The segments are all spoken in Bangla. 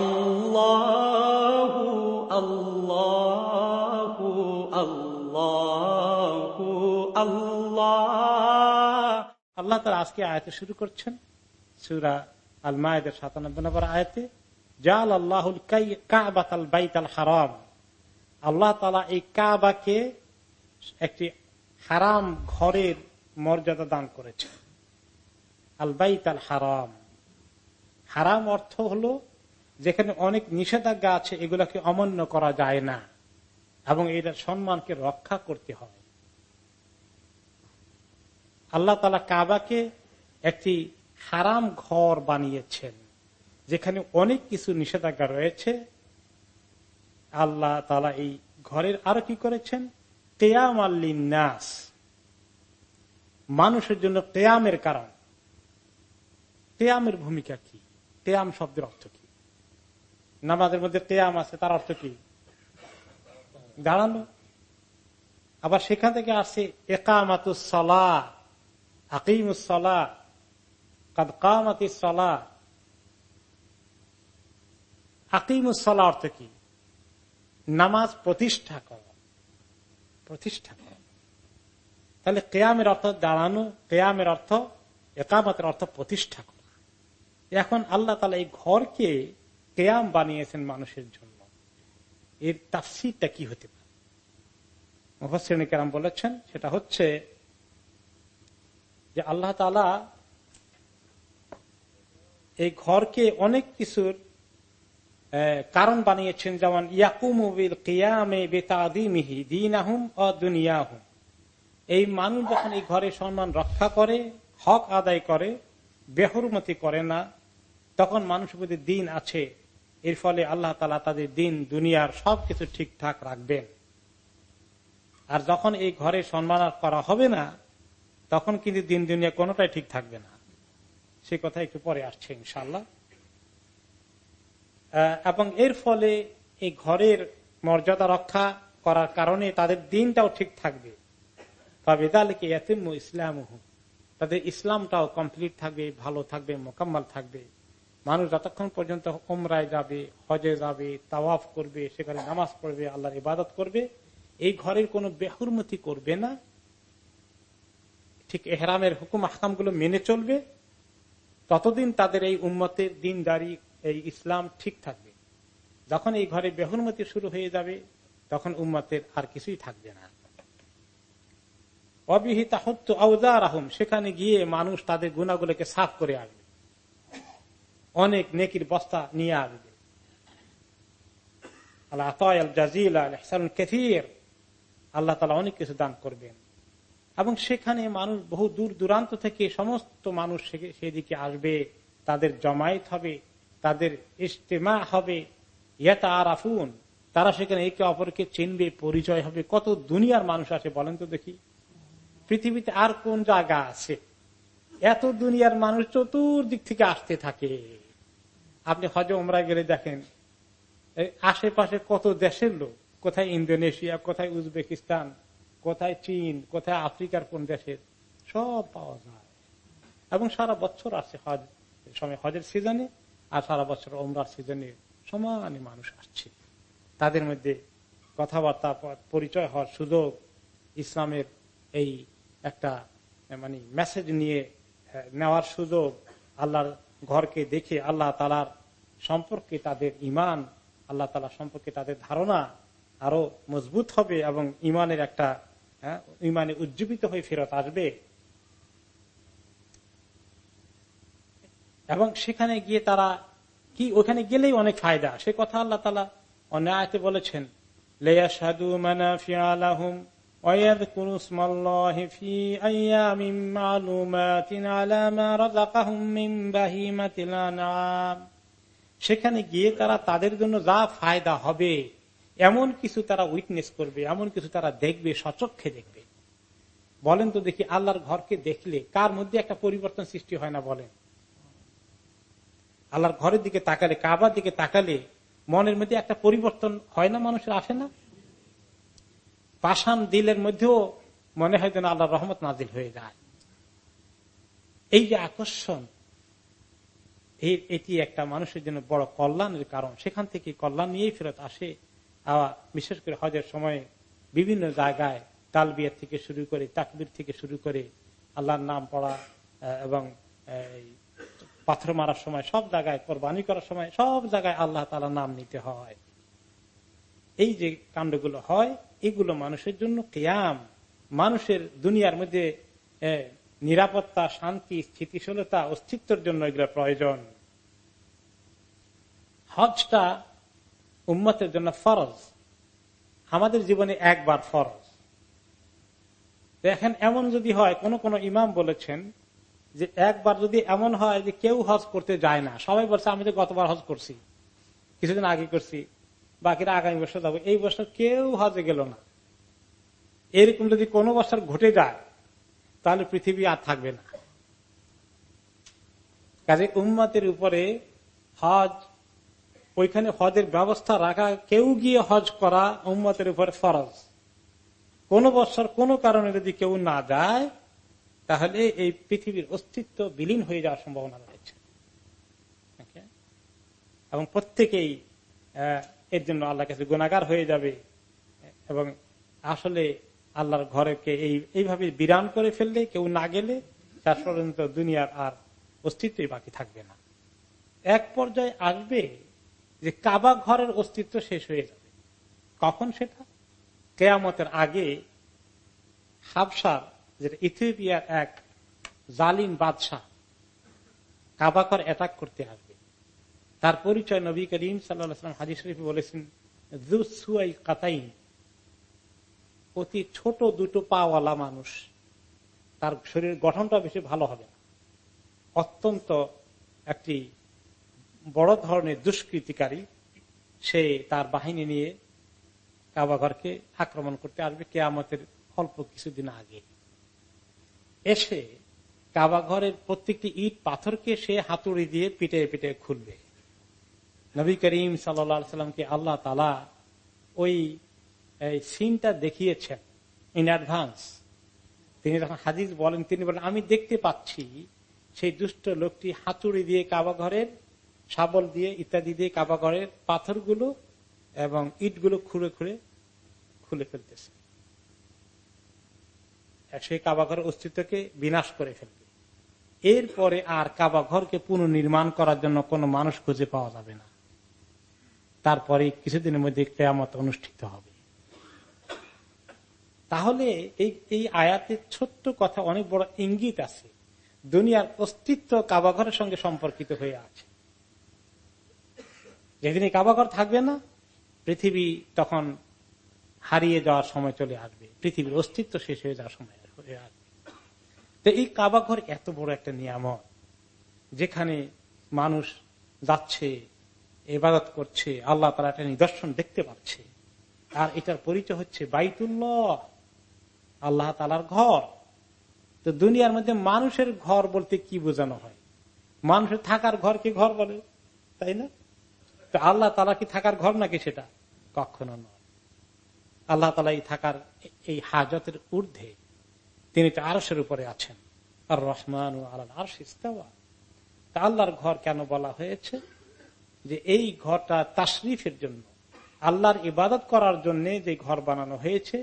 আল্লাহ আল্লাহ আল্লাহ আল্লাহ আল্লাহ তারা আজকে আয়াতে শুরু করছেন, সুরা আল মায়েদের সাতানব্বই নম্বর আয়াতে, জাল আল্লাহুল কাবাত আল বাইত আল হারাম। আল্লাহ তালা এই কাবাকে একটি হারাম ঘরের মর্যাদা দান করেছে আল বাইত আল হারাম। হারাম অর্থ হলো যেখানে অনেক নিষেধাজ্ঞা আছে, এগুলাকে অমান্য করা যায় না। এবং এটার সম্মানকে রক্ষা করতে হয় আল্লাহ তালা কাবাকে একটি হারাম ঘর বানিয়েছেন, যেখানে অনেক কিছু নিষেধাজ্ঞা রয়েছে। আল্লাহ তালা এই ঘরের আরও কি করেছেন? তেয়াম নাস মানুষের জন্য তেয়ামের কারণ। তেয়ামের ভূমিকা কি? তেয়াম শব্দের অর্থ কি? নামাজের মধ্যে তেয়াম আছে, তার অর্থ কি? দাঁড়ানো। আবার সেখান থেকে আসছে একামাতুসলা আকিমুসলা কাদ কামাতি আকিমুসলা অর্থ কি? নামাজ প্রতিষ্ঠা কর। প্রতিষ্ঠা কর। তাহলে কেয়ামের অর্থ দাঁড়ানো, কেয়ামের অর্থ একামতের অর্থ প্রতিষ্ঠা করা। এখন আল্লাহ তালা এই ঘরকে কেয়াম বানিয়েছেন মানুষের জন্য। এর তাফসিরটা কি হতে পারে? মুফাসিনী কেরাম বলেছেন, সেটা হচ্ছে যে আল্লাহ তালা এই ঘরকে অনেক কিছুর কারণ বানিয়েছেন। যেমন ইয়াকুমুবিল কিয়ামে বেতাদিমিহি দিন আহুম ও দুনিয়াহুম। এই মানুষ যখন এই ঘরে সম্মান রক্ষা করে, হক আদায় করে, বেহরমতি করে না, তখন মানুষের প্রতি দিন আছে এর ফলে আল্লাহ তালা তাদের দিন, দুনিয়ার সবকিছু ঠিকঠাক রাখবেন। আর যখন এই ঘরে সম্মান করা হবে না, তখন কিন্তু দিন, দুনিয়া কোনোটাই ঠিক থাকবে না। সে কথা একটু পরে আসছে ইনশাল্লাহ এবং এর ফলে এই ঘরের মর্যাদা রক্ষা করার কারণে তাদের দিনটাও ঠিক থাকবে। তবে তাহলে ইসলাম তাদের ইসলামটাও কমপ্লিট থাকবে, ভালো থাকবে, মোকাম্মল থাকবে। মানুষ যতক্ষণ পর্যন্ত ওমরায় যাবে, হজে যাবে, তাওয়াফ করবে, সেখানে নামাজ পড়বে, আল্লাহর ইবাদত করবে, এই ঘরের কোনো বেহুরমতি করবে না। ঠিক এহরামের হুকুম আহকাম মেনে চলবে। ততদিন তাদের এই উম্মতের দিনদারি, এই ইসলাম ঠিক থাকবে। যখন এই ঘরে বেহুরমতি শুরু হয়ে যাবে, তখন উম্মতের আর কিছুই থাকবে না। অবিহিতা হত্য আউদার আহম সেখানে গিয়ে মানুষ তাদের গুণাগুলোকে সাফ করে আসবে অনেক নেকির বস্তা নিয়ে আসবে। আল্লাহ জাজিল আল্লাহ তালা অনেক কিছু দান করবেন। এবং সেখানে মানুষ বহু দূর দূরান্ত থেকে সমস্ত মানুষ সেদিকে আসবে। তাদের জমায়েত হবে, তাদের ইজতেমা হবে। ইয়াতা আর আফুন তারা সেখানে একে অপরকে চিনবে, পরিচয় হবে। কত দুনিয়ার মানুষ আছে বলেন তো দেখি। পৃথিবীতে আর কোন জায়গা আছে? এত দুনিয়ার মানুষ চতুর্দিক থেকে আসতে থাকে। আপনি হজ ওমরা গেলে দেখেন আশেপাশে কত দেশের লোক, কোথায় ইন্দোনেশিয়া, কোথায় উজবেকিস্তান, কোথায় চীন, কোথায় আফ্রিকার কোন দেশের, সব পাওয়া যায়। এবং সারা বছর আসছে হজ সময় হজের সিজনে আর সারা বছর ওমরার সিজনে সমানে মানুষ আসছে। তাদের মধ্যে কথাবার্তা, পরিচয় হওয়ার সুযোগ, ইসলামের এই একটা মানে মেসেজ নিয়ে নেওয়ার সুযোগ, আল্লাহর ঘরকে দেখে আল্লাহ তালার সম্পর্কে তাদের ইমান আল্লাহ তালা সম্পর্কে তাদের ধারণা আরও মজবুত হবে এবং ইমানের একটা হ্যাঁ, ইমানে উজ্জীবিত হয়ে ফেরত আসবে। এবং সেখানে গিয়ে তারা কি ওখানে গেলেই অনেক ফায়দা। সে কথা আল্লাহ তালা অন্যায়তে বলেছেন লেয়া সাদু মানাফিয়া আলাহুম ويذكروا اسم الله في أيام معلومات على ما رزقهم من بهيمة الأنعام সেখানে গিয়ে তারা তাদের জন্য যা ফায়দা হবে এমন কিছু তারা উইটনেস করবে এমন কিছু তারা দেখবে সচক্ষে দেখবে বলেন তো দেখি আল্লাহর ঘরকে দেখলে কার মধ্যে একটা পরিবর্তন সৃষ্টি হয় না বলেন আল্লাহর ঘরের দিকে তাকালে কাবার দিকে তাকালে মনের মধ্যে একটা পরিবর্তন হয় না মানুষের আসে না পাষাণ দিলের মধ্যেও মনে হয় যেন আল্লাহ রহমত নাজিল হয়ে যায়। এই যে আকর্ষণ এটি একটা মানুষের জন্য বড় কল্যাণের কারণ। সেখান থেকে কল্যাণ নিয়েই ফেরত আসে। বিশেষ করে হজের সময় বিভিন্ন জায়গায় তালবিয়ার থেকে শুরু করে, তাকবির থেকে শুরু করে আল্লাহর নাম পড়া এবং পাথর মারার সময়, সব জায়গায় কোরবানি করার সময় সব জায়গায় আল্লাহ তালা নাম নিতে হয়। এই যে কাণ্ডগুলো হয়, এগুলো মানুষের জন্য কেয়াম। মানুষের দুনিয়ার মধ্যে নিরাপত্তা, শান্তি, স্থিতিশীলতা, অস্তিত্বের জন্য এগুলো প্রয়োজন। হজটা উম্মতের জন্য ফরজ। আমাদের জীবনে একবার ফরজ। দেখেন, এমন যদি হয়, কোন কোন ইমাম বলেছেন যে, একবার যদি এমন হয় যে, কেউ হজ করতে যায় না। সবাই বলছে, আমি তো গতবার হজ করছি, কিছুদিন আগে করছি। বাকিরা আগামী বছর যাব। এই বছর কেউ হজে গেল না। এরকম যদি কোনো বছর ঘটে যায়, তাহলে পৃথিবী আর থাকবে না। কাজে উম্মতের উপরে হজ, ওইখানে হজের ব্যবস্থা রাখা, কেউ গিয়ে হজ করা উম্মতের উপরে ফরজ। কোন বছর কোন কারণে যদি কেউ না যায়, তাহলে এই পৃথিবীর অস্তিত্ব বিলীন হয়ে যাওয়ার সম্ভাবনা রয়েছে। এবং প্রত্যেকেই এর জন্য আল্লাহ কাছে গুণাগার হয়ে যাবে। এবং আসলে আল্লাহর ঘরকে এই, এইভাবে বিরান করে ফেললে, কেউ না গেলে তার পর্যন্ত দুনিয়ার আর অস্তিত্বই বাকি থাকবে না। এক পর্যায়ে আসবে যে কাবা ঘরের অস্তিত্ব শেষ হয়ে যাবে। কখন সেটা? কেয়ামতের আগে হাবসার যেটা ইথিওপিয়ার এক জালিম বাদশাহ কাবাকর অ্যাটাক করতে আসবে। তার পরিচয় নবী করিম সাল্লাম হাজি শরীফ বলেছেন অতি ছোট দুটো পাওয়ালা মানুষ। তার শরীর গঠনটা বেশি ভালো হবে না। অত্যন্ত একটি বড় ধরনের দুষ্কৃতিকারী, সে তার বাহিনী নিয়ে কাবাঘরকে আক্রমণ করতে আসবে কেয়ামতের অল্প কিছুদিন আগে। এসে কাবাঘরের প্রত্যেকটি ইট পাথরকে সে হাতুড়ি দিয়ে পিটে পিটে খুলবে। নবী করিম সাল্লামকে আল্লাহ তালা ওই সিনটা দেখিয়েছেন ইন অ্যাডভান্স তিনি যখন হাদিস বলেন, তিনি বলেন, আমি দেখতে পাচ্ছি সেই দুষ্ট লোকটি হাতুড়ি দিয়ে কাবাঘরের শাবল দিয়ে ইত্যাদি দিয়ে কাবাঘরের পাথরগুলো এবং ইটগুলো খুঁড়ে খুঁড়ে খুলে ফেলতেছে। সেই কাবাঘরের অস্তিত্বকে বিনাশ করে ফেলবে। এরপরে আর কাবাঘরকে পুনর্নির্মাণ করার জন্য কোনো মানুষ খুঁজে পাওয়া যাবে না। তারপরে কিছুদিনের মধ্যে কেয়ামত অনুষ্ঠিত হবে। তাহলে এই এই আয়াতের ছোট্ট কথা অনেক বড় ইঙ্গিত আছে। দুনিয়ার অস্তিত্ব কাবাঘরের সঙ্গে সম্পর্কিত হয়ে আছে। যেদিন এই কাবাঘর থাকবে না, পৃথিবী তখন হারিয়ে যাওয়ার সময় চলে আসবে। পৃথিবীর অস্তিত্ব শেষ হয়ে যাওয়ার সময় হয়ে আসবে। তো এই কাবাঘর এত বড় একটা নিয়ামক যেখানে মানুষ যাচ্ছে এবাদত করছে, আল্লাহ তারা একটা নিদর্শন দেখতে পাচ্ছে। আর এটার পরিচয় হচ্ছে বাইতুল্লাহ, আল্লাহ তালার ঘর। তো দুনিয়ার মধ্যে মানুষের ঘর বলতে কি বোঝানো হয়? মানুষের থাকার ঘরকে ঘর বলে, তাই না? তো আল্লাহ তালা কি থাকার ঘর নাকি সেটা? কখনো নয়। আল্লাহ তালা এই থাকার, এই হাজতের ঊর্ধ্বে তিনি তো আরসের উপরে আছেন। আর রহমান আল্লাহ আল্লাহর ঘর কেন বলা হয়েছে? যে এই ঘরটা তাশরিফের জন্য, আল্লাহর ইবাদত করার জন্য যে ঘর বানানো হয়েছে,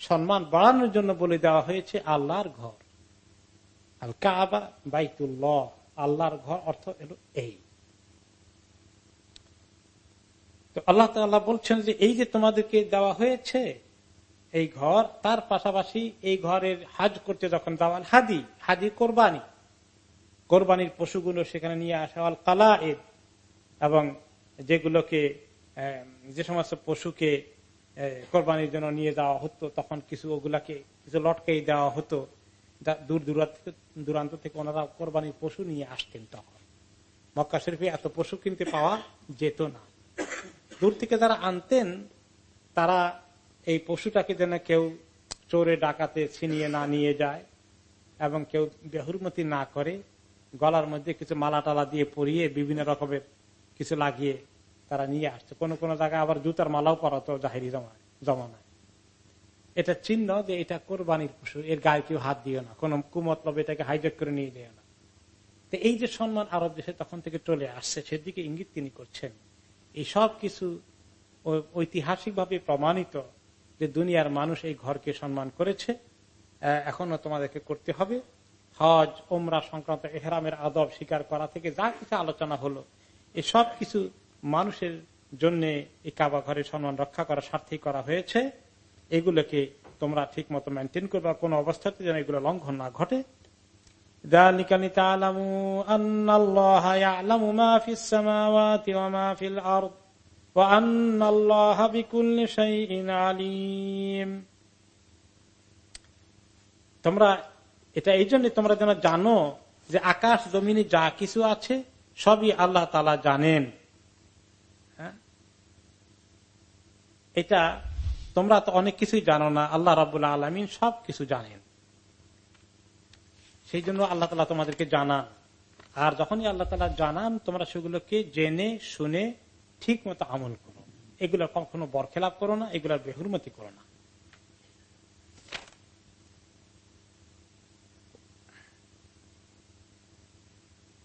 সম্মান বাড়ানোর জন্য বলে দেওয়া হয়েছে আল্লাহর ঘর। আল কাবা বাইতুল্লাহ, আল্লাহর ঘর অর্থ এলো এই। তো আল্লাহ তাল্লাহ বলছেন যে এই যে তোমাদেরকে দেওয়া হয়েছে, এই ঘর, তার পাশাপাশি এই ঘরের হাজ করতে যখন দেওয়াল হাদি হাদি কোরবানি। কোরবানির পশুগুলো সেখানে নিয়ে আসা, আল কালা এদ এবং যেগুলোকে যে সমস্ত পশুকে কোরবানির জন্য নিয়ে যাওয়া হতো, তখন কিছু ওগুলাকে, কিছু লটকেই দেওয়া হতো। দূর দূরান্ত থেকে ওনারা কোরবানির পশু নিয়ে আসতেন তখন। মক্কা শরীফে এত পশু কিনতে পাওয়া যেত না। দূর থেকে যারা আনতেন, তারা এই পশুটাকে যেন কেউ চোরে, ডাকাতে, ছিনিয়ে না নিয়ে যায় এবং কেউ বেহুরমতি না করে, গলার মধ্যে কিছু মালা টালা দিয়ে পরিয়ে বিভিন্ন রকমের কিছু লাগিয়ে তারা নিয়ে আসছে। কোন কোন জায়গায় আবার জুতার মালাও পরাতো জাহেরি জমানায়। এটা চিহ্ন যে এটা কোরবানির পশু, এর গায়ে কেউ হাত দিও না। কোন কুমতলব এটাকে হাইজেক করে নিয়ে যেও না। তো এই যে সম্মান আরব দেশে তখন থেকে চলে আসছে, সেদিকে ইঙ্গিত তিনি করছেন। এই সব কিছু ঐতিহাসিকভাবে প্রমাণিত যে দুনিয়ার মানুষ এই ঘরকে সম্মান করেছে। এখনও তোমাদেরকে করতে হবে। হজ ওমরা সংক্রান্ত এহরামের আদব স্বীকার করা থেকে যা কিছু আলোচনা হলো এই সব কিছু মানুষের জন্য এই কাবা ঘরের সম্মান রক্ষা করার স্বার্থেই করা হয়েছে। এগুলোকে তোমরা ঠিক মতো মেনটেন করবে, কোন অবস্থাতে যেন এগুলো লঙ্ঘন না ঘটে। তোমরা, এটা এই জন্য তোমরা যেন জানো যে আকাশ জমিনে যা কিছু আছে সবই আল্লাহ তালা জানেন। হ্যাঁ? এটা তোমরা তো অনেক কিছুই জানো না, আল্লাহ রাবুল্লাহ আলমিন সব কিছু জানেন। সেই জন্য আল্লাহ তালা তোমাদেরকে জানান। আর যখনই আল্লাহ তালা জানান, তোমরা সেগুলোকে জেনে, শুনে ঠিক মতো আমল করো। এগুলোর কখনো বরখেলাপ করো না, এগুলোর বেহুরমতি করো না।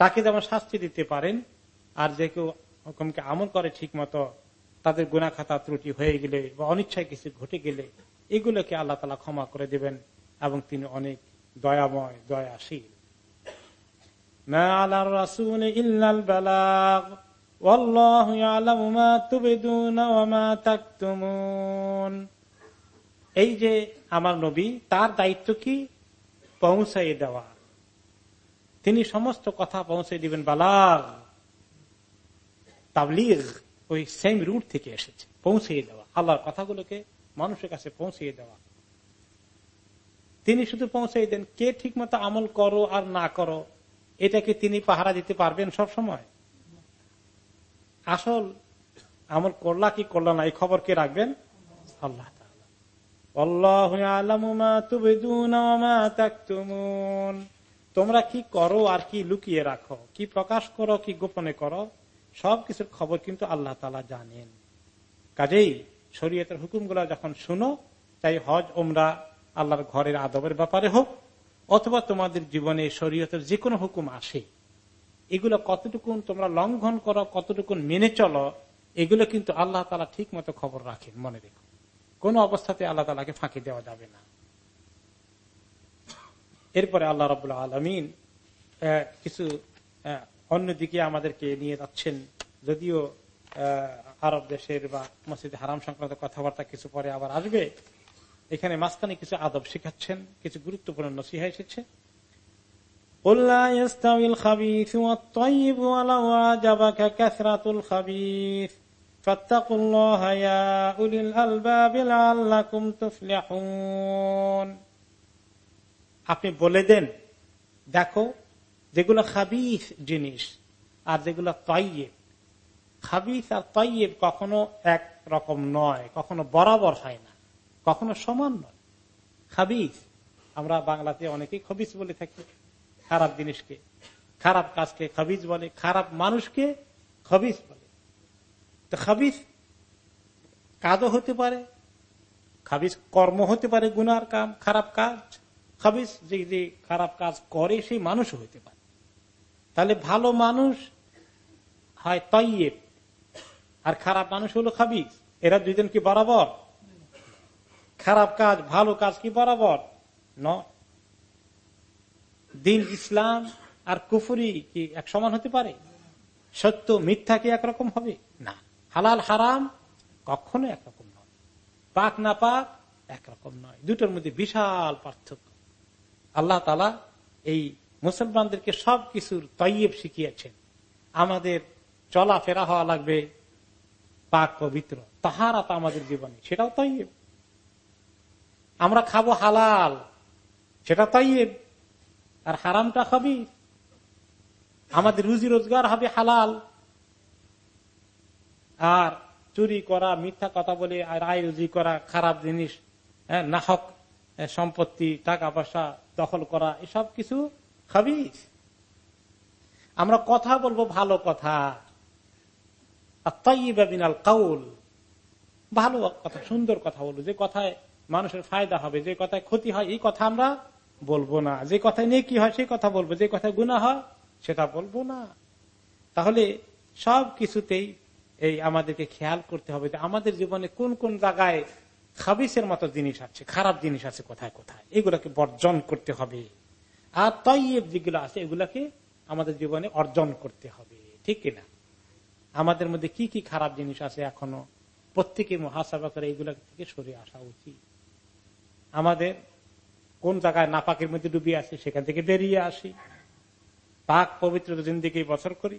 তাকে যেমন শাস্তি দিতে পারেন, আর যে কেউ হুকুমকে আমল করে ঠিক মতো তাদের গুনা খাতা ত্রুটি হয়ে গেলে বা অনিচ্ছায় কিছু ঘটে গেলে, এগুলোকে আল্লাহ তালা ক্ষমা করে দেবেন এবং তিনি অনেক দয়াময়, দয়াশীল। এই যে আমার নবী, তার দায়িত্ব কি? পৌঁছাই দেওয়া। তিনি সমস্ত কথা পৌঁছে দিবেন বালাগ। তাবলিগ ওই সেম রুট থেকে এসেছে পৌঁছিয়ে দেওয়া। আল্লাহর কথাগুলোকে মানুষের কাছে পৌঁছিয়ে দেওয়া। তিনি শুধু পৌঁছে দেন, কে ঠিক মতো আমল করো আর না করো, এটাকে তিনি পাহারা দিতে পারবেন সব সময় আসল আমল করলা কি করলা না, এই খবর কে রাখবেন? আল্লাহ তোমরা কি করো আর কি লুকিয়ে রাখো? কি প্রকাশ করো, কি গোপনে করো? সব কিছুর খবর কিন্তু আল্লাহ তালা জানেন। কাজেই শরীয়তের হুকুমগুলা যখন শুনো, তাই হজ ওমরা আল্লাহর ঘরের আদবের ব্যাপারে হোক, অথবা তোমাদের জীবনে শরীয়তের যে কোনো হুকুম আসে, এগুলো কতটুকুন তোমরা লঙ্ঘন করো, কতটুকুন মেনে চলো, এগুলো কিন্তু আল্লাহ তালা ঠিক মতো খবর রাখেন, মনে রেখো। কোন অবস্থাতে আল্লাহ তালাকে ফাঁকি দেওয়া যাবে না। এরপরে আল্লাহ রবাহ আলমিন কিছু অন্যদিকে আমাদেরকে নিয়ে যাচ্ছেন। যদিও আরব দেশের বা মসজিদ হারাম সংক্রান্ত কথাবার্তা কিছু পরে আবার আসবে। এখানে মাঝখানে কিছু আদব শিখাচ্ছেন, কিছু গুরুত্বপূর্ণ নসিহা এসেছে। আপনি বলে দেন, দেখো, যেগুলো খাবিস জিনিস আর যেগুলো তৈব খাবিস আর তৈব কখনো এক রকম নয়, কখনো বরাবর হয় না, কখনো সমান নয়। খাবিস, আমরা বাংলাতে অনেকেই খবিস বলে থাকি, খারাপ জিনিসকে, খারাপ কাজকে খাবিজ বলে, খারাপ মানুষকে খবিস বলে। তো খাবিস কাজও হতে পারে, খাবিস কর্ম হতে পারে, গুনার কাম, খারাপ কাজ খাবিস যে যে খারাপ কাজ করে, সেই মানুষও হইতে পারে। তাহলে ভালো মানুষ হয় তৈব আর খারাপ মানুষ হলো খাবিজ। এরা দুইজন কি বরাবর? খারাপ কাজ, ভালো কাজ কি বরাবর? ন দিন ইসলাম আর কুফুরি কি এক সমান হতে পারে? সত্য, মিথ্যা কি একরকম হবে? না। হালাল, হারাম কখনো একরকম নয়। পাক, না পাক একরকম নয়। দুটোর মধ্যে বিশাল পার্থক্য। আল্লাহ তালা এই মুসলমানদেরকে সব কিছুর তৈব শিখিয়েছেন। আমাদের চলাফেরা হওয়া লাগবে পাক পবিত্র। তাহারা তো আমাদের জীবনে সেটাও তৈব আমরা খাব হালাল সেটা তৈব আর হারামটা খাবি আমাদের রুজি রোজগার হবে হালাল। আর চুরি করা মিথ্যা কথা বলে রায় রুজি করা খারাপ জিনিস হ্যাঁ, নাহক সম্পত্তি, টাকা পয়সা দখল করা, এসব কিছু খাবিস আমরা কথা বলব ভালো কথা। বিনাল কাউল। ভালো কথা, সুন্দর কথা বলব। যে কথায় মানুষের ফায়দা হবে, যে কথায় ক্ষতি হয়, এই কথা আমরা বলব না। যে কথায় নিয়ে কি হয় সেই কথা বলব। যে কথায় গুণা হয়, সেটা বলব না। তাহলে সব কিছুতেই এই আমাদেরকে খেয়াল করতে হবে যে আমাদের জীবনে কোন কোন জায়গায় খাবিসের মতো জিনিস আছে, খারাপ জিনিস আছে কোথায় কোথায়? এগুলাকে বর্জন করতে হবে। আর তৈব যেগুলো আছে, এগুলাকে আমাদের জীবনে অর্জন করতে হবে। ঠিক কিনা আমাদের মধ্যে কি কি খারাপ জিনিস আছে এখনও? প্রত্যেকে মহাসভা করে এগুলা থেকে সরে আসা উচিত। আমাদের কোন জায়গায় নাপাকের মধ্যে ডুবিয়ে আসি, সেখান থেকে বেরিয়ে আসি। পাক পবিত্র জিন্দিকে বছর করি।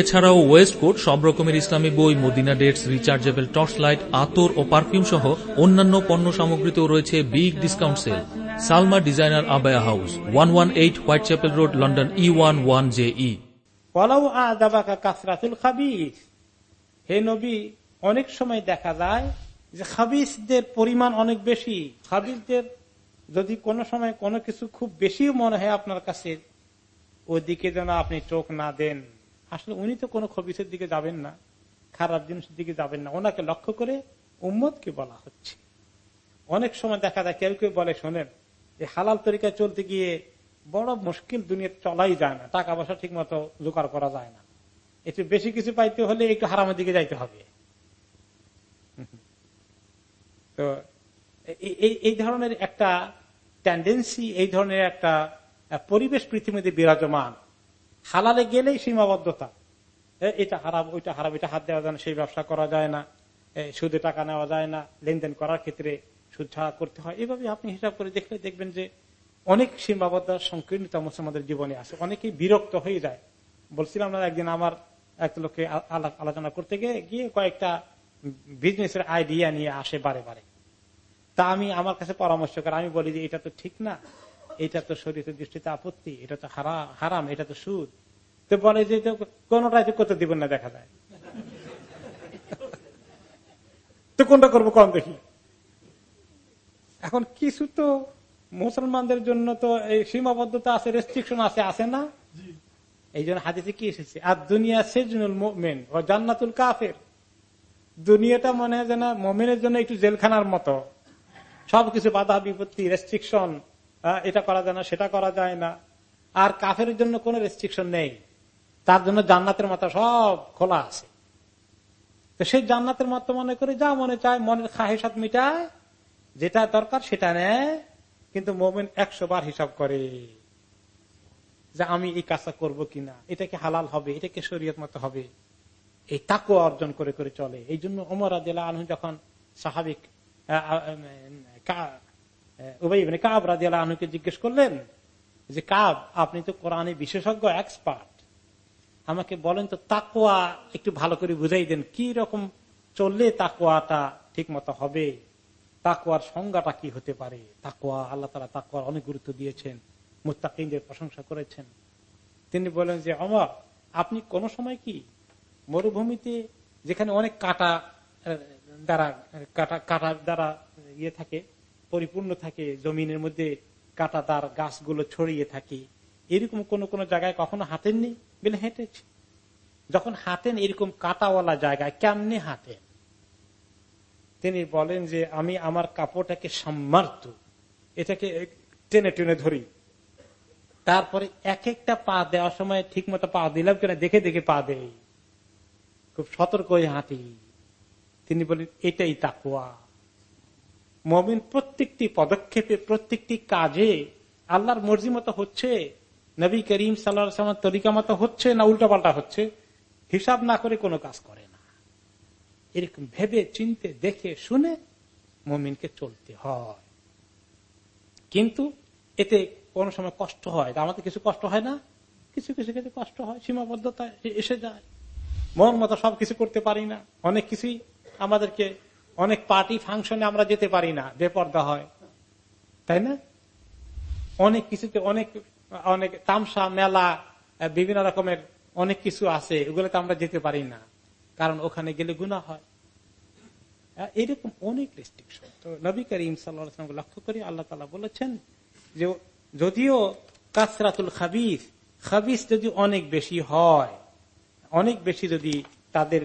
এছাড়াও ওয়েস্ট কোট সব রকমের ইসলামী বই, Madina dates, rechargeable torch light আতর ও পারফিউম সহ অন্যান্য পণ্য সামগ্রীতেও রয়েছে big discount sale. Salma designer abaya house, one one eight White Chapel Road, London E one one J E হে নবী, অনেক সময় দেখা যায় যে খাবিসদের পরিমাণ অনেক বেশি। খাবিসদের যদি কোনো সময় কোনো কিছু খুব বেশি মনে হয় আপনার কাছে, ওদিকে যেন আপনি চোখ না দেন। আসলে উনি তো কোনো খবিসের দিকে যাবেন না, খারাপ জিনিসের দিকে যাবেন না। ওনাকে লক্ষ্য করে উম্মদকে বলা হচ্ছে। অনেক সময় দেখা যায় কেউ কেউ বলে, শোনেন যে হালাল তরিকায় চলতে গিয়ে বড় মুশকিল দুনিয়া চলাই যায় না, টাকা পয়সা ঠিক মতো জোগাড় করা যায় না। একটু বেশি কিছু পাইতে হলে একটু হারামের দিকে যাইতে হবে। তো এই ধরনের একটা টেন্ডেন্সি এই ধরনের একটা পরিবেশ পৃথিবীতে বিরাজমান। হালালে গেলেই সীমাবদ্ধতা। এটা হারাম, ওইটা হারাম, এটা হাত দেওয়া যায় সেই ব্যবসা করা যায় না সুদে টাকা নেওয়া যায় না, লেনদেন করার ক্ষেত্রে সুদ ছাড়া করতে হয়। এভাবে আপনি হিসাব করে দেখলে দেখবেন যে অনেক সীমাবদ্ধ, সংকীর্ণতা মুসলমানদের জীবনে আছে। অনেকেই বিরক্ত হয়ে যায়। বলছিলাম না একদিন আমার এক লোককে আলোচনা করতে গিয়ে গিয়ে কয়েকটা বিজনেসের আইডিয়া নিয়ে আসে বারে বারে। তা আমি আমার কাছে পরামর্শ করে, আমি বলি যে এটা তো ঠিক না। এটা তো শরীরের দৃষ্টিতে আপত্তি এটা তো হারাম এটা তো সুদ। তো বলে যে কোনটাই করতে দিবেন না দেখা যায়। তো কোনটা করব কম দেখি। এখন কিছু তো মুসলমানদের জন্য তো এই সীমাবদ্ধতা আছে রেস্ট্রিকশন আছে আছে না? এই জন্য হাদিসে কি এসেছে? আর দুনিয়া সেজনুল মোমেন ও জান্নাতুল কাফের। দুনিয়াটা মনে হয় যেন মোমেনের জন্য একটু জেলখানার মতো। সবকিছু বাধা বিপত্তি রেস্ট্রিকশন এটা করা যায় না, সেটা করা যায় না। আর কাফের জন্য কোন রেস্ট্রিকশন নেই। তার জন্য জান্নাতের মতো সব খোলা আছে। তো সেই জান্নাতের মতো মনে করে যা মনে চায়, মনের খাহেসাত মিটায়, যেটা দরকার সেটা নেয়। কিন্তু মোমেন একশো বার হিসাব করে যে আমি এই কাজটা করব কিনা। এটা কি হালাল হবে? এটা কি শরীয়ত মতো হবে? এই তাকু অর্জন করে করে চলে। এই জন্য ওমর আদিল্লা আলহ যখন স্বাভাবিক কাব রাজিয়াল জিজ্ঞেস করলেন যে, কাব, আপনি তো কোরআনে বিশেষজ্ঞ এক্সপার্ট আমাকে বলেন তো তাকুয়া একটু ভালো করে বুঝাই দেন, কি রকম চললে তাকুয়াটা ঠিক মতো হবে? তাকুয়ার সংজ্ঞাটা কি হতে পারে? তাকুয়া আল্লাহ তালা তাকুয়ার অনেক গুরুত্ব দিয়েছেন মুস্তাকিমদের প্রশংসা করেছেন। তিনি বলেন যে অমর আপনি কোন সময় কি মরুভূমিতে যেখানে অনেক কাটা দ্বারা, কাটা কাটা দ্বারা ইয়ে থাকে পরিপূর্ণ থাকে, জমিনের মধ্যে কাটাদার গাছগুলো ছড়িয়ে থাকে। এরকম কোন কোন জায়গায় কখনো হাঁটেননি? বলে হেঁটেছি। যখন হাঁটেন এরকম কাটাওয়ালা জায়গায়, কেমনে হাঁটেন? তিনি বলেন যে, আমি আমার কাপড়টাকে সম্মার্ত এটাকে টেনে টেনে ধরি। তারপরে এক একটা পা দেওয়ার সময় ঠিক মতো পা দিলাম কিনা, দেখে দেখে পা দেয় খুব সতর্ক হয়ে হাঁটি। তিনি বলেন, এটাই তাকুয়া। মমিন প্রত্যেকটি পদক্ষেপে, প্রত্যেকটি কাজে আল্লাহর মর্জি মতো হচ্ছে, নবী করিম সাল্লা তরিকা মতো হচ্ছে না উল্টা পাল্টা হচ্ছে, হিসাব না করে কোনো কাজ করে না। এরকম ভেবে, চিনতে, দেখে, শুনে মমিনকে চলতে হয়। কিন্তু এতে কোন সময় কষ্ট হয় আমাদের কিছু কষ্ট হয় না? কিছু কিছু ক্ষেত্রে কষ্ট হয়। সীমাবদ্ধতা এসে যায়। মন মতো সবকিছু করতে পারি না। অনেক কিছুই আমাদেরকে অনেক পার্টি ফাংশনে আমরা যেতে পারি না, বেপর্দা হয়। তাই না? অনেক কিছুতে অনেক অনেক তামসা মেলা বিভিন্ন রকমের অনেক কিছু আছে ওগুলোতে আমরা যেতে পারি না। কারণ ওখানে গেলে গুণা হয়। এরকম অনেক রেস্ট্রিকশন তো নবী করিম সাল্লাম লক্ষ্য করে আল্লাহ তালা বলেছেন যে, যদিও কাসরাতুল খাবিস খাবিস যদি অনেক বেশি হয়, অনেক বেশি যদি তাদের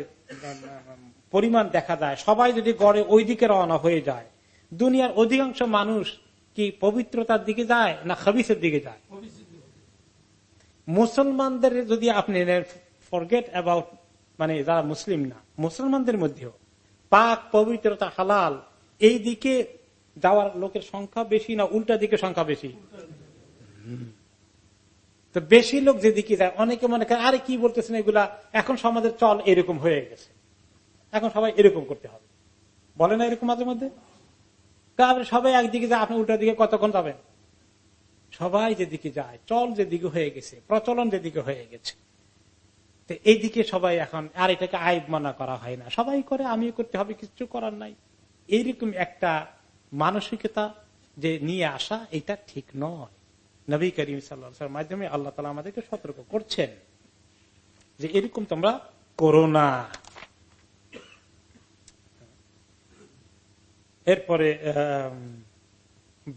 পরিমাণ দেখা যায়। সবাই যদি গড়ে ওই দিকে রওনা হয়ে যায়, দুনিয়ার অধিকাংশ মানুষ কি পবিত্রতার দিকে যায় না খাবিসের দিকে যায়? মুসলমানদের যদি আপনি ফরগেট অ্যাবাউট মানে যারা মুসলিম না, মুসলমানদের মধ্যেও পাক পবিত্রতা হালাল, এই দিকে যাওয়ার লোকের সংখ্যা বেশি না উল্টা দিকে সংখ্যা বেশি? তো বেশি লোক যেদিকে যায়, অনেকে মনে করে আরে কি বলতেছেন এগুলা? এখন সমাজের চল এরকম হয়ে গেছে। এখন সবাই এরকম করতে হবে। বলে না এরকম মাঝে মধ্যে? তারপরে সবাই একদিকে যায়, আপনি উল্টা দিকে কতক্ষণ যাবেন? সবাই যেদিকে যায়, চল যেদিকে হয়ে গেছে, প্রচলন যেদিকে হয়ে গেছে। তো এইদিকে সবাই এখন, আর এটাকে আইব মানা করা হয় না। সবাই করে, আমিও করতে হবে কিছু করার নাই। এইরকম একটা মানসিকতা যে নিয়ে আসা, এটা ঠিক নয়। নবী করিম সাল্লার মাধ্যমে আল্লাহ তালা আমাদেরকে সতর্ক করছেন যে এরকম তোমরা করো এরপরে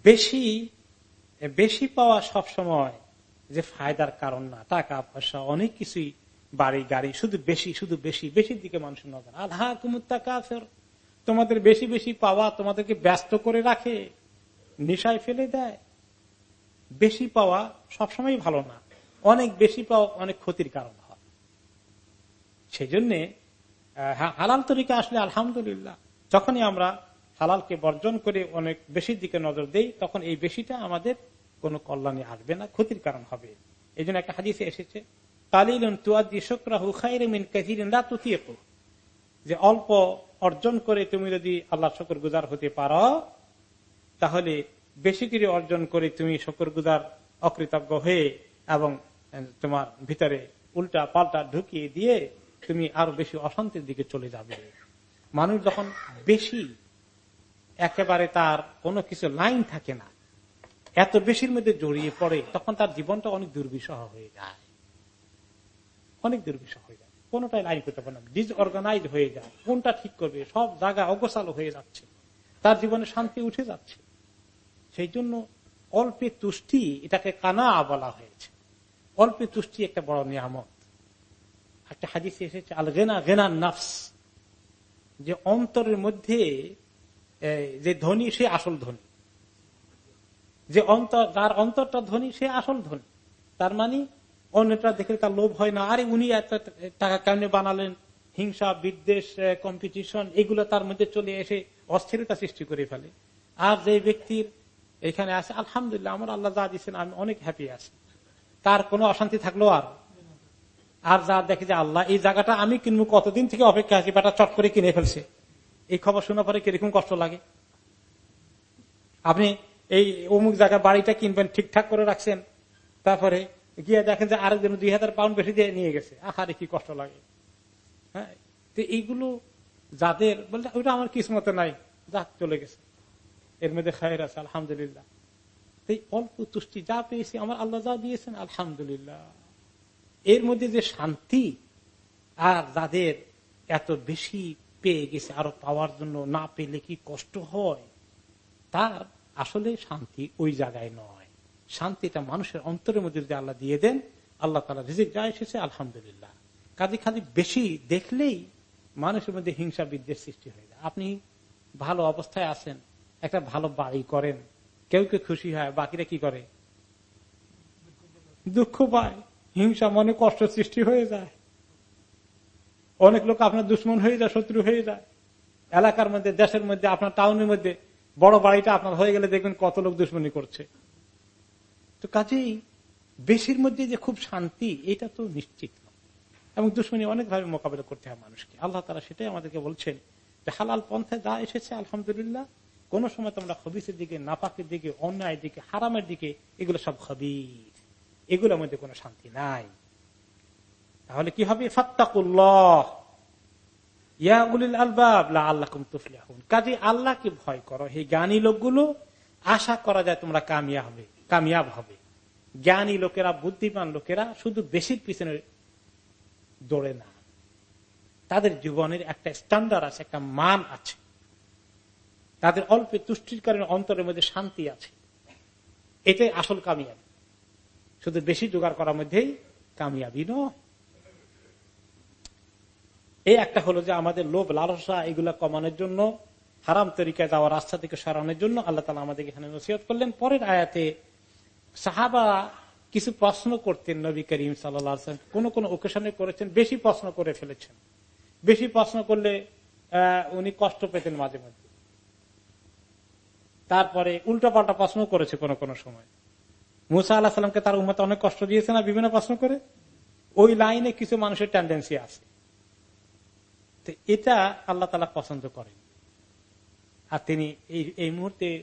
বেশি বেশি পাওয়া সব সময় যে ফায়দার কারণ না, টাকা, পয়সা, অনেক কিছুই বাড়ি, গাড়ি, শুধু বেশি শুধু বেশি, বেশির দিকে মানুষের নজর। আধা কুমুত্তা কাফের। তোমাদের বেশি বেশি পাওয়া তোমাদেরকে ব্যস্ত করে রাখে, নেশায় ফেলে দেয়। বেশি পাওয়া সবসময় ভালো না। অনেক বেশি পাওয়া অনেক ক্ষতির কারণ হয়। সেই জন্যে হালাল তরিকা আসলে আলহামদুলিল্লাহ। যখনই আমরা হালালকে বর্জন করে অনেক বেশির দিকে নজর দেই, তখন এই বেশিটা আমাদের কোনো কল্যাণে আসবে না, ক্ষতির কারণ হবে। এই জন্য একটা হাদিসে এসেছে যে অল্প অর্জন করে তুমি যদি আল্লাহ শকর গুজার হতে পারো, তাহলে বেশি করে অর্জন করে তুমি শকর গুজার অকৃতজ্ঞ হয়ে এবং তোমার ভিতরে উল্টা পাল্টা ঢুকিয়ে দিয়ে তুমি আরও বেশি অশান্তির দিকে চলে যাবে। মানুষ যখন বেশি একেবারে তার কোনো কিছু লাইন থাকে না। এত বেশির মধ্যে জড়িয়ে পড়ে, তখন তার জীবনটা অনেক দুর্বিষহ হয়ে যায়। অনেক দুর্বিষহ হয়ে যায়। কোনটাই লাইন করতে পারে না। ডিসঅর্গানাইজ হয়ে যায়। কোনটা ঠিক করবে? সব জায়গা অগোছালো হয়ে যাচ্ছে। তার জীবনে শান্তি উঠে যাচ্ছে। সেই জন্য অল্পে তুষ্টি এটাকে কানা বলা হয়েছে। অল্পে তুষ্টি একটা বড় নিয়ামত। একটা হাদিস এসেছে আল গেনা গেনা নাফস যে অন্তরের মধ্যে যে ধনী, সে আসল ধনী। যে অন্তর, যার অন্তরটা ধনী, সে আসল ধনী। তার মানে অন্যটা দেখে তার লোভ হয় না। আরে উনি এত টাকা কেমনে বানালেন? হিংসা, বিদ্বেষ কম্পিটিশন এগুলো তার মধ্যে চলে এসে অস্থিরতা সৃষ্টি করে ফেলে। আর যে ব্যক্তির এখানে আছে, আলহামদুলিল্লাহ, আমার আল্লাহ যা দিচ্ছেন আমি অনেক হ্যাপি আছি। তার কোনো অশান্তি থাকল আর। আর যা দেখে যে আল্লাহ, এই জায়গাটা আমি কিনবো, কতদিন থেকে অপেক্ষা আছি বেটা চট করে কিনে ফেলছে। এই খবর শোনা পরে কীরকম কষ্ট লাগে? আপনি এই অমুক জায়গায় বাড়িটা কিনবেন, ঠিকঠাক করে রাখছেন, তারপরে গিয়ে দেখেন যে আরেকজন দুই হাজার পাউন্ড বেশি দিয়ে নিয়ে গেছে। আহারে, কি কষ্ট লাগে। হ্যাঁ? এইগুলো যাদের, বলতে ওইটা আমার কিসমতে নাই, যাক, চলে গেছে। এর মধ্যে খায়ের আছে, আলহামদুলিল্লাহ। এই অল্প তুষ্টি যা পেয়েছি, আমার আল্লাহ যা দিয়েছেন, আলহামদুলিল্লাহ। এর মধ্যে যে শান্তি, আর যাদের এত বেশি পেয়ে গেছে, আরও পাওয়ার জন্য না পেলে কি কষ্ট হয়? তার আসলে শান্তি ওই জায়গায় নয়। শান্তিটা মানুষের অন্তরের মধ্যে যদি আল্লাহ দিয়ে দেন, আল্লাহ তালা রিজিক যা এসেছে, আলহামদুলিল্লাহ। কাজে খালি বেশি দেখলেই মানুষের মধ্যে হিংসা বিদ্বেষ সৃষ্টি হয়ে যায়। আপনি ভালো অবস্থায় আছেন, একটা ভালো বাড়ি করেন, কেউ কেউ খুশি হয়, বাকিরা কি করে? দুঃখ পায়। হিংসা মনে কষ্ট সৃষ্টি হয়ে যায়। অনেক লোক আপনার দুশ্মন হয়ে যায়, শত্রু হয়ে যায়। এলাকার মধ্যে, দেশের মধ্যে, আপনার টাউনের মধ্যে, বড় বাড়িটা আপনার হয়ে গেলে দেখবেন কত লোক দুশ্মনী করছে। তো কাজেই বেশির মধ্যে যে খুব শান্তি, এটা তো নিশ্চিত এবং দুশ্মনী অনেকভাবে মোকাবিলা করতে হয় মানুষকে। আল্লাহ তারা সেটাই আমাদেরকে বলছেন যে হালাল পন্থায় যা এসেছে, আলহামদুলিল্লাহ, কোন সময় তোমরা খবিসের দিকে নাপাকের দিকে, অন্যায়ের দিকে, হারামের দিকে, এগুলো সব খবির। এগুলোর মধ্যে কোনো শান্তি নাই। তাহলে কি হবে? ফাত্তাকুল্লাহ। কাজে আল্লাহকে ভয় করো। এই জ্ঞানী লোকগুলো, আশা করা যায় তোমরা কামিয়া হবে, কামিয়াব হবে। জ্ঞানী লোকেরা, বুদ্ধিমান লোকেরা শুধু বেশির পিছনে দৌড়ে না। তাদের জীবনের একটা স্ট্যান্ডার্ড আছে, একটা মান আছে। তাদের অল্পে তুষ্টির কারণে অন্তরের মধ্যে শান্তি আছে। এটাই আসল কামিয়াবি। শুধু বেশি জোগাড় করার মধ্যেই কামিয়াবি নয়। এই একটা হলো যে আমাদের লোভ, লালসা এগুলা কমানোর জন্য, হারাম তরিকায় যাওয়ার রাস্তা থেকে সরানোর জন্য আল্লাহ তালা আমাদের এখানে নসিহত করলেন। পরের আয়াতে সাহাবা কিছু প্রশ্ন করতেন নবী করিম সাল্লাম কোন কোন ওকেশনে করেছেন, বেশি প্রশ্ন করে ফেলেছেন। বেশি প্রশ্ন করলে উনি কষ্ট পেতেন মাঝে মাঝে। তারপরে উল্টা পাল্টা প্রশ্ন করেছে কোন কোন সময়। মুসা আল্লাহ সাল্লামকে তার উন্মত অনেক কষ্ট দিয়েছে না বিভিন্ন প্রশ্ন করে? ওই লাইনে কিছু মানুষের টেন্ডেন্সি আছে। এটা আল্লাহ তালা পছন্দ করেন। আর তিনি এই এই মুহূর্তে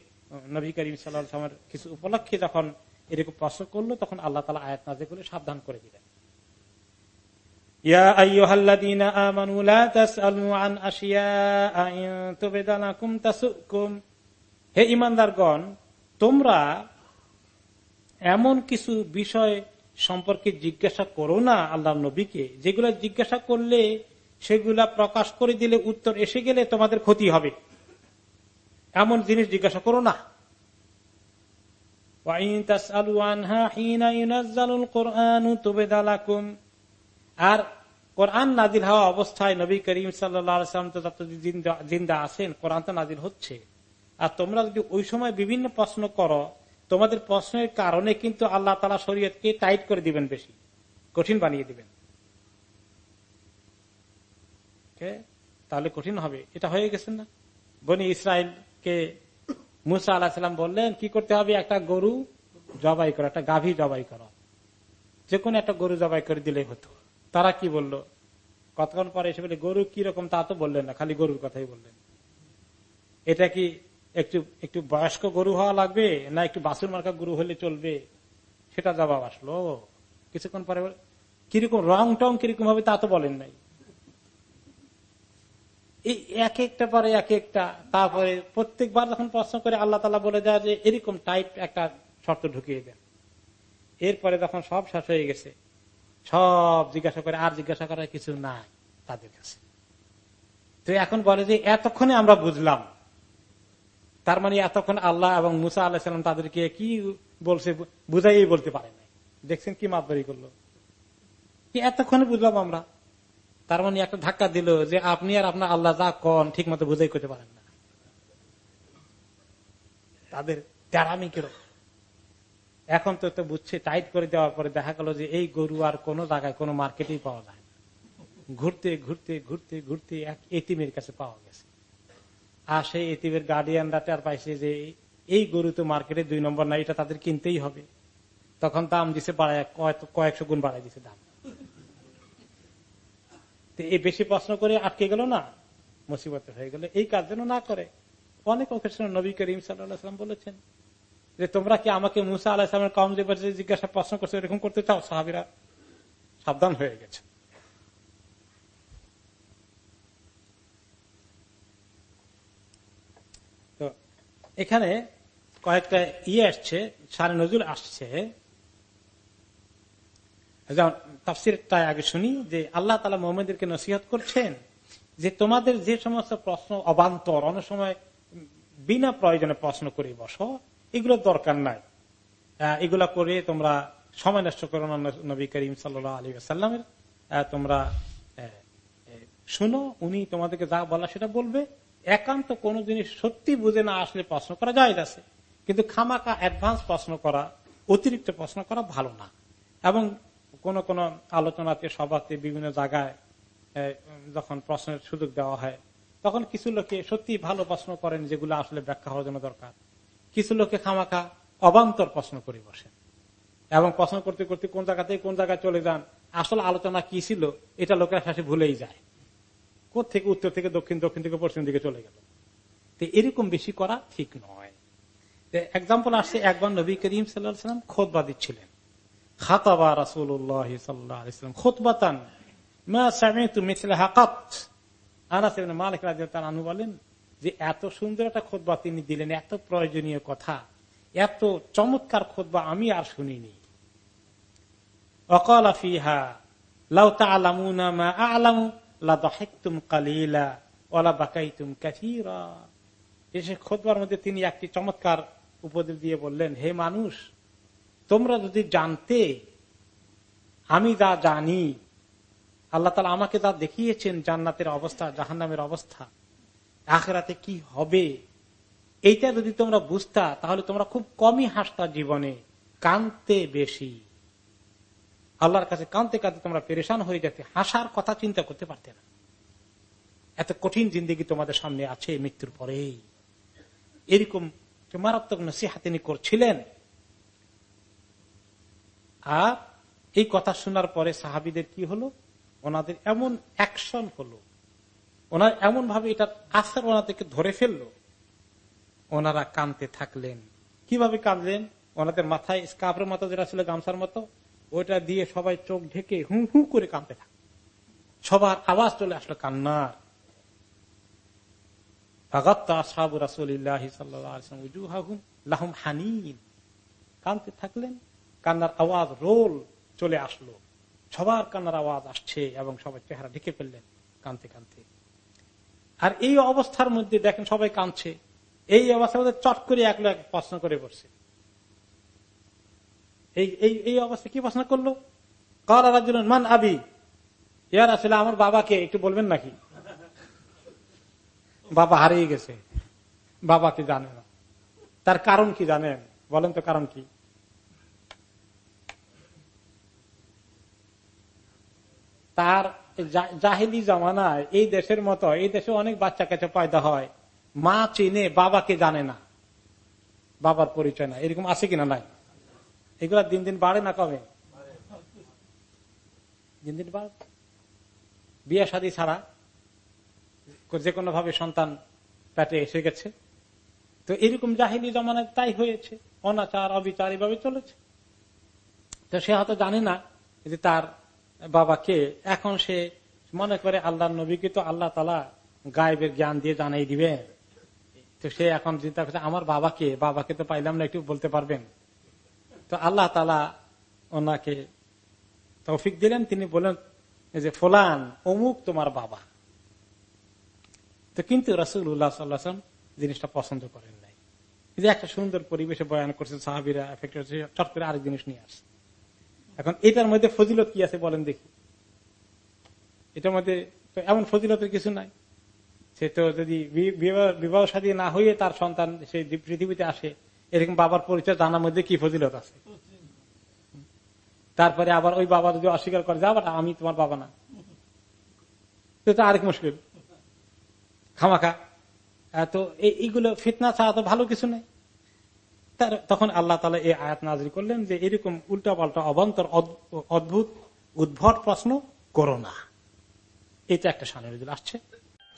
নবী করিম সাল্লামের কিছু উপলক্ষে যখন এরকম প্রশ্ন করল, তখন আল্লাহ তালা আয়াত নাজে করে সাবধান করে দিলেন। হে ইমানদারগণ তোমরা এমন কিছু বিষয় সম্পর্কে জিজ্ঞাসা করো না আল্লাহ নবীকে, যেগুলো জিজ্ঞাসা করলে সেগুলা প্রকাশ করে দিলে উত্তর এসে গেলে তোমাদের ক্ষতি হবে। এমন জিনিস জিজ্ঞাসা করো না। আর কোরআন নাজিল হওয়া অবস্থায় নবী করিম সাল্লাম জিন্দা কোরআন তো নাজিল হচ্ছে। আর তোমরা যদি ওই সময় বিভিন্ন প্রশ্ন করো, তোমাদের প্রশ্নের কারণে কিন্তু আল্লাহ তালা শরীয়তকে টাইট করে দিবেন বেশি, কঠিন বানিয়ে দিবেন। তাহলে কঠিন হবে। এটা হয়ে গেছে না? বনি ইসরায়েলকে মুসা আল্লাহ বললেন, কি করতে হবে? একটা গরু জবাই করা, একটা গাভী জবাই করা। যে কোনো একটা গরু জবাই করে দিলে হতো। তারা কি বলল? কতক্ষণ পরে এসে বলে, গরু কি রকম তা তো বললেন না, খালি গরুর কথাই বললেন। এটা কি একটু একটু বয়স্ক গরু হওয়া লাগবে না একটু বাসুর মার্কা গরু হলে চলবে? সেটা জবাব আসলো। কিছুক্ষণ পরে কীরকম রং টং কীরকম হবে তা তো বলেন নাই। এক একটা পরে এক একটা তারপরে প্রত্যেকবার যখন প্রশ্ন করে আল্লাহ তালা বলে দেয় যে এরকম টাইপ একটা শর্ত ঢুকিয়ে দেন। এরপরে যখন সব শেষ হয়ে গেছে। সব জিজ্ঞাসা করে, আর জিজ্ঞাসা করার কিছু নাই তাদের কাছে। তো এখন বলে যে এতক্ষণে আমরা বুঝলাম। তার মানে এতক্ষণ আল্লাহ এবং মুসা আল্লাহ সাল্লাম তাদেরকে কি বলছে বুঝাই বলতে পারে নাই। দেখছেন কি মাপদারি করল। এতক্ষণে বুঝলাম আমরা? তার মানে একটা ধাক্কা দিল যে আপনি আর আপনার আল্লাহ যা কন ঠিক মতো বুঝাই করতে পারেন না। তাদের তেরামি কেরো এখন তো তো বুঝছে, টাইট করে দেওয়ার পরে দেখা গেল যে এই গরু আর কোনো জায়গায় কোনো মার্কেটেই পাওয়া যায় না। ঘুরতে ঘুরতে ঘুরতে ঘুরতে এক এতিমের কাছে পাওয়া গেছে। আর সেই এতিমের গার্ডিয়ানরা টের পাইছে যে এই গরু তো মার্কেটে দুই নম্বর না, এটা তাদের কিনতেই হবে। তখন দাম দিছে বাড়ায় কয়েকশো গুণ বাড়াই দিছে দাম। এই বেশি প্রশ্ন করে আটকে গেল না, মুসিবতে হয়ে গেল। এই কাজ যেন না করে। অনেক অকেশন নবী করিম সাল্লাম বলেছেন যে, তোমরা কি আমাকে মুসা আলাহিসামের কম যে জিজ্ঞাসা, প্রশ্ন করছ, এরকম করতে চাও? সাহাবিরা সাবধান হয়ে গেছে। এখানে কয়েকটা ইয়ে আসছে, সারে নজরুল আসছে। তাফসিরটা আগে শুনি যে আল্লাহ তালা মোহাম্মদকে নসিহত করছেন যে তোমাদের যে সমস্ত প্রশ্ন অবান্তর, অনেক সময় বিনা প্রয়োজনে প্রশ্ন করে বসো, এগুলো দরকার নাই। এগুলা করে তোমরা সময় নষ্ট করো না নবী করিম সাল্লাহ আলী আসাল্লামের তোমরা শুনো, উনি তোমাদেরকে যা বলা সেটা বলবে। একান্ত কোন জিনিস সত্যি বুঝে না আসলে প্রশ্ন করা যায় আছে কিন্তু খামাকা অ্যাডভান্স প্রশ্ন করা, অতিরিক্ত প্রশ্ন করা ভালো না। এবং কোন কোন আলোচনাতে, সভাতে বিভিন্ন জায়গায় যখন প্রশ্নের সুযোগ দেওয়া হয়, তখন কিছু লোকে সত্যি ভালো প্রশ্ন করেন যেগুলো আসলে ব্যাখ্যা হওয়ার জন্য দরকার। কিছু লোকে খামাখা অবান্তর প্রশ্ন করে বসেন। এবং প্রশ্ন করতে করতে কোন জায়গাতে, কোন জায়গায় চলে যান, আসল আলোচনা কি ছিল, এটা লোকের শেষে ভুলেই যায়। থেকে উত্তর থেকে দক্ষিণ দক্ষিণ থেকে পশ্চিম দিকে চলে গেল। তো এরকম বেশি করা ঠিক নয়। এক্সাম্পল আসছে একবার নবী করিম সাল্লাম খোদবা দিচ্ছিলেন খাতাবা রাসুল্লাহ সাল্লাম খোদবাতান মালিক রাজু বলেন যে, এত সুন্দর একটা খোদবা তিনি দিলেন, এত প্রয়োজনীয় কথা, এত চমৎকার খোদবা আমি আর শুনিনি। ওলা খোদবার মধ্যে তিনি একটি চমৎকার উপদেশ দিয়ে বললেন, হে মানুষ তোমরা যদি জানতে, আমি যা জানি, আল্লাহ তালা আমাকে যা দেখিয়েছেন জান্নাতের অবস্থা, জাহান্নামের অবস্থা, আখেরাতে কি হবে, এইটা যদি তোমরা বুঝতা, তাহলে তোমরা খুব কমই হাসতা জীবনে কানতে বেশি। আল্লাহর কাছে কানতে কাঁদতে তোমরা পেরেশান হয়ে যেতে, হাসার কথা চিন্তা করতে পারতে না। এত কঠিন জিন্দগি তোমাদের সামনে আছে মৃত্যুর পরেই। এরকম মারাত্মক নসিহা তিনি করছিলেন আর এই কথা শোনার পরে সাহাবিদের কি হলো? ওনাদের এমন অ্যাকশন হলো। ওনার এমন ভাবে এটা আসার ওনাদেরকে ধরে ফেলল। ওনারা কানতে থাকলেন। কীভাবে কাঁদলেন? ওনাদের মাথায় স্কাফের মতো যেটা ছিল, গামছার মতো, ওইটা দিয়ে সবাই চোখ ঢেকে হু হু করে কাঁদতে থাক সবার আওয়াজ চলে আসলো কান্নার। কানতে থাকলেন। কান্নার আওয়াজ রোল চলে আসলো। সবার কান্নার আওয়াজ আসছে এবং সবাই চেহারা ঢেকে ফেললেন কানতে কানতে আর এই অবস্থার মধ্যে দেখেন সবাই কাঁদছে। এই অবস্থার মধ্যে চট করে এক লোক প্রশ্ন করে বসছে। এই এই অবস্থা কি প্রশ্ন করল? কালা রাজুল মান আবি? ইয়ার আসলে আমার বাবাকে একটু বলবেন নাকি? বাবা হারিয়ে গেছে। বাবাকে জানে না। তার কারণ কি জানেন? বলেন তো কারণ কি? তার জাহেলি জামানায় এই দেশের মতো, এই দেশে অনেক বাচ্চা কাছে পয়দা হয়। মা চিনে, বাবাকে জানে না। বাবার পরিচয় না এরকম আছে কিনা নাই? এগুলা দিন দিন বাড়ে না কবে? দিন দিন বাড়ে। বিয়া শাদী ছাড়া যে কোনো ভাবে সন্তান পেটে এসে গেছে। তো এরকম জাহিনী জমানায় তাই হয়েছে। অনাচার, অবিচার এভাবে চলেছে। তো সে হয়তো জানে না যে তার বাবাকে, এখন সে মনে করে আল্লাহ নবীকে তো আল্লাহ তালা গায়েবের জ্ঞান দিয়ে জানাই দিবে। তো সে এখন চিন্তা করছে, আমার বাবাকে বাবাকে তো পাইলাম না, একটু বলতে পারবেন? তো আল্লাহ তালা ওনাকে তৌফিক দিলেন, তিনি বলেন যে, ফোলান, অমুক তোমার বাবা। তো কিন্তু রসুল্লাহ সাল্লাম জিনিসটা পছন্দ করেন নাই। যে একটা সুন্দর পরিবেশে বয়ান করছে সাহাবিরা চট করে আরেক জিনিস নিয়ে আসছে। এখন এটার মধ্যে ফজিলত কি আছে বলেন দেখি। এটার মধ্যে এমন ফজিলতের কিছু নাই। সে তো যদি বিবাহ সাদী না হয়ে তার সন্তান সেই পৃথিবীতে আসে, এরকম বাবার পরিচয় জানার মধ্যে কি ফজিলত আছে? তারপরে আবার ওই বাবা যদি অস্বীকার করে যাবার আমি তোমার বাবা না। তো আরেক মুশকিল। খামাখা। তো এইগুলো ফিতনা ছাড়া তো ভালো কিছু নেই। তখন আল্লাহ তালা এই আয়াত নাজির করলেন যে এরকম উল্টা পাল্টা অবান্তর অদ্ভুত, উদ্ভট প্রশ্ন করোনা এটা একটা সানের আসছে।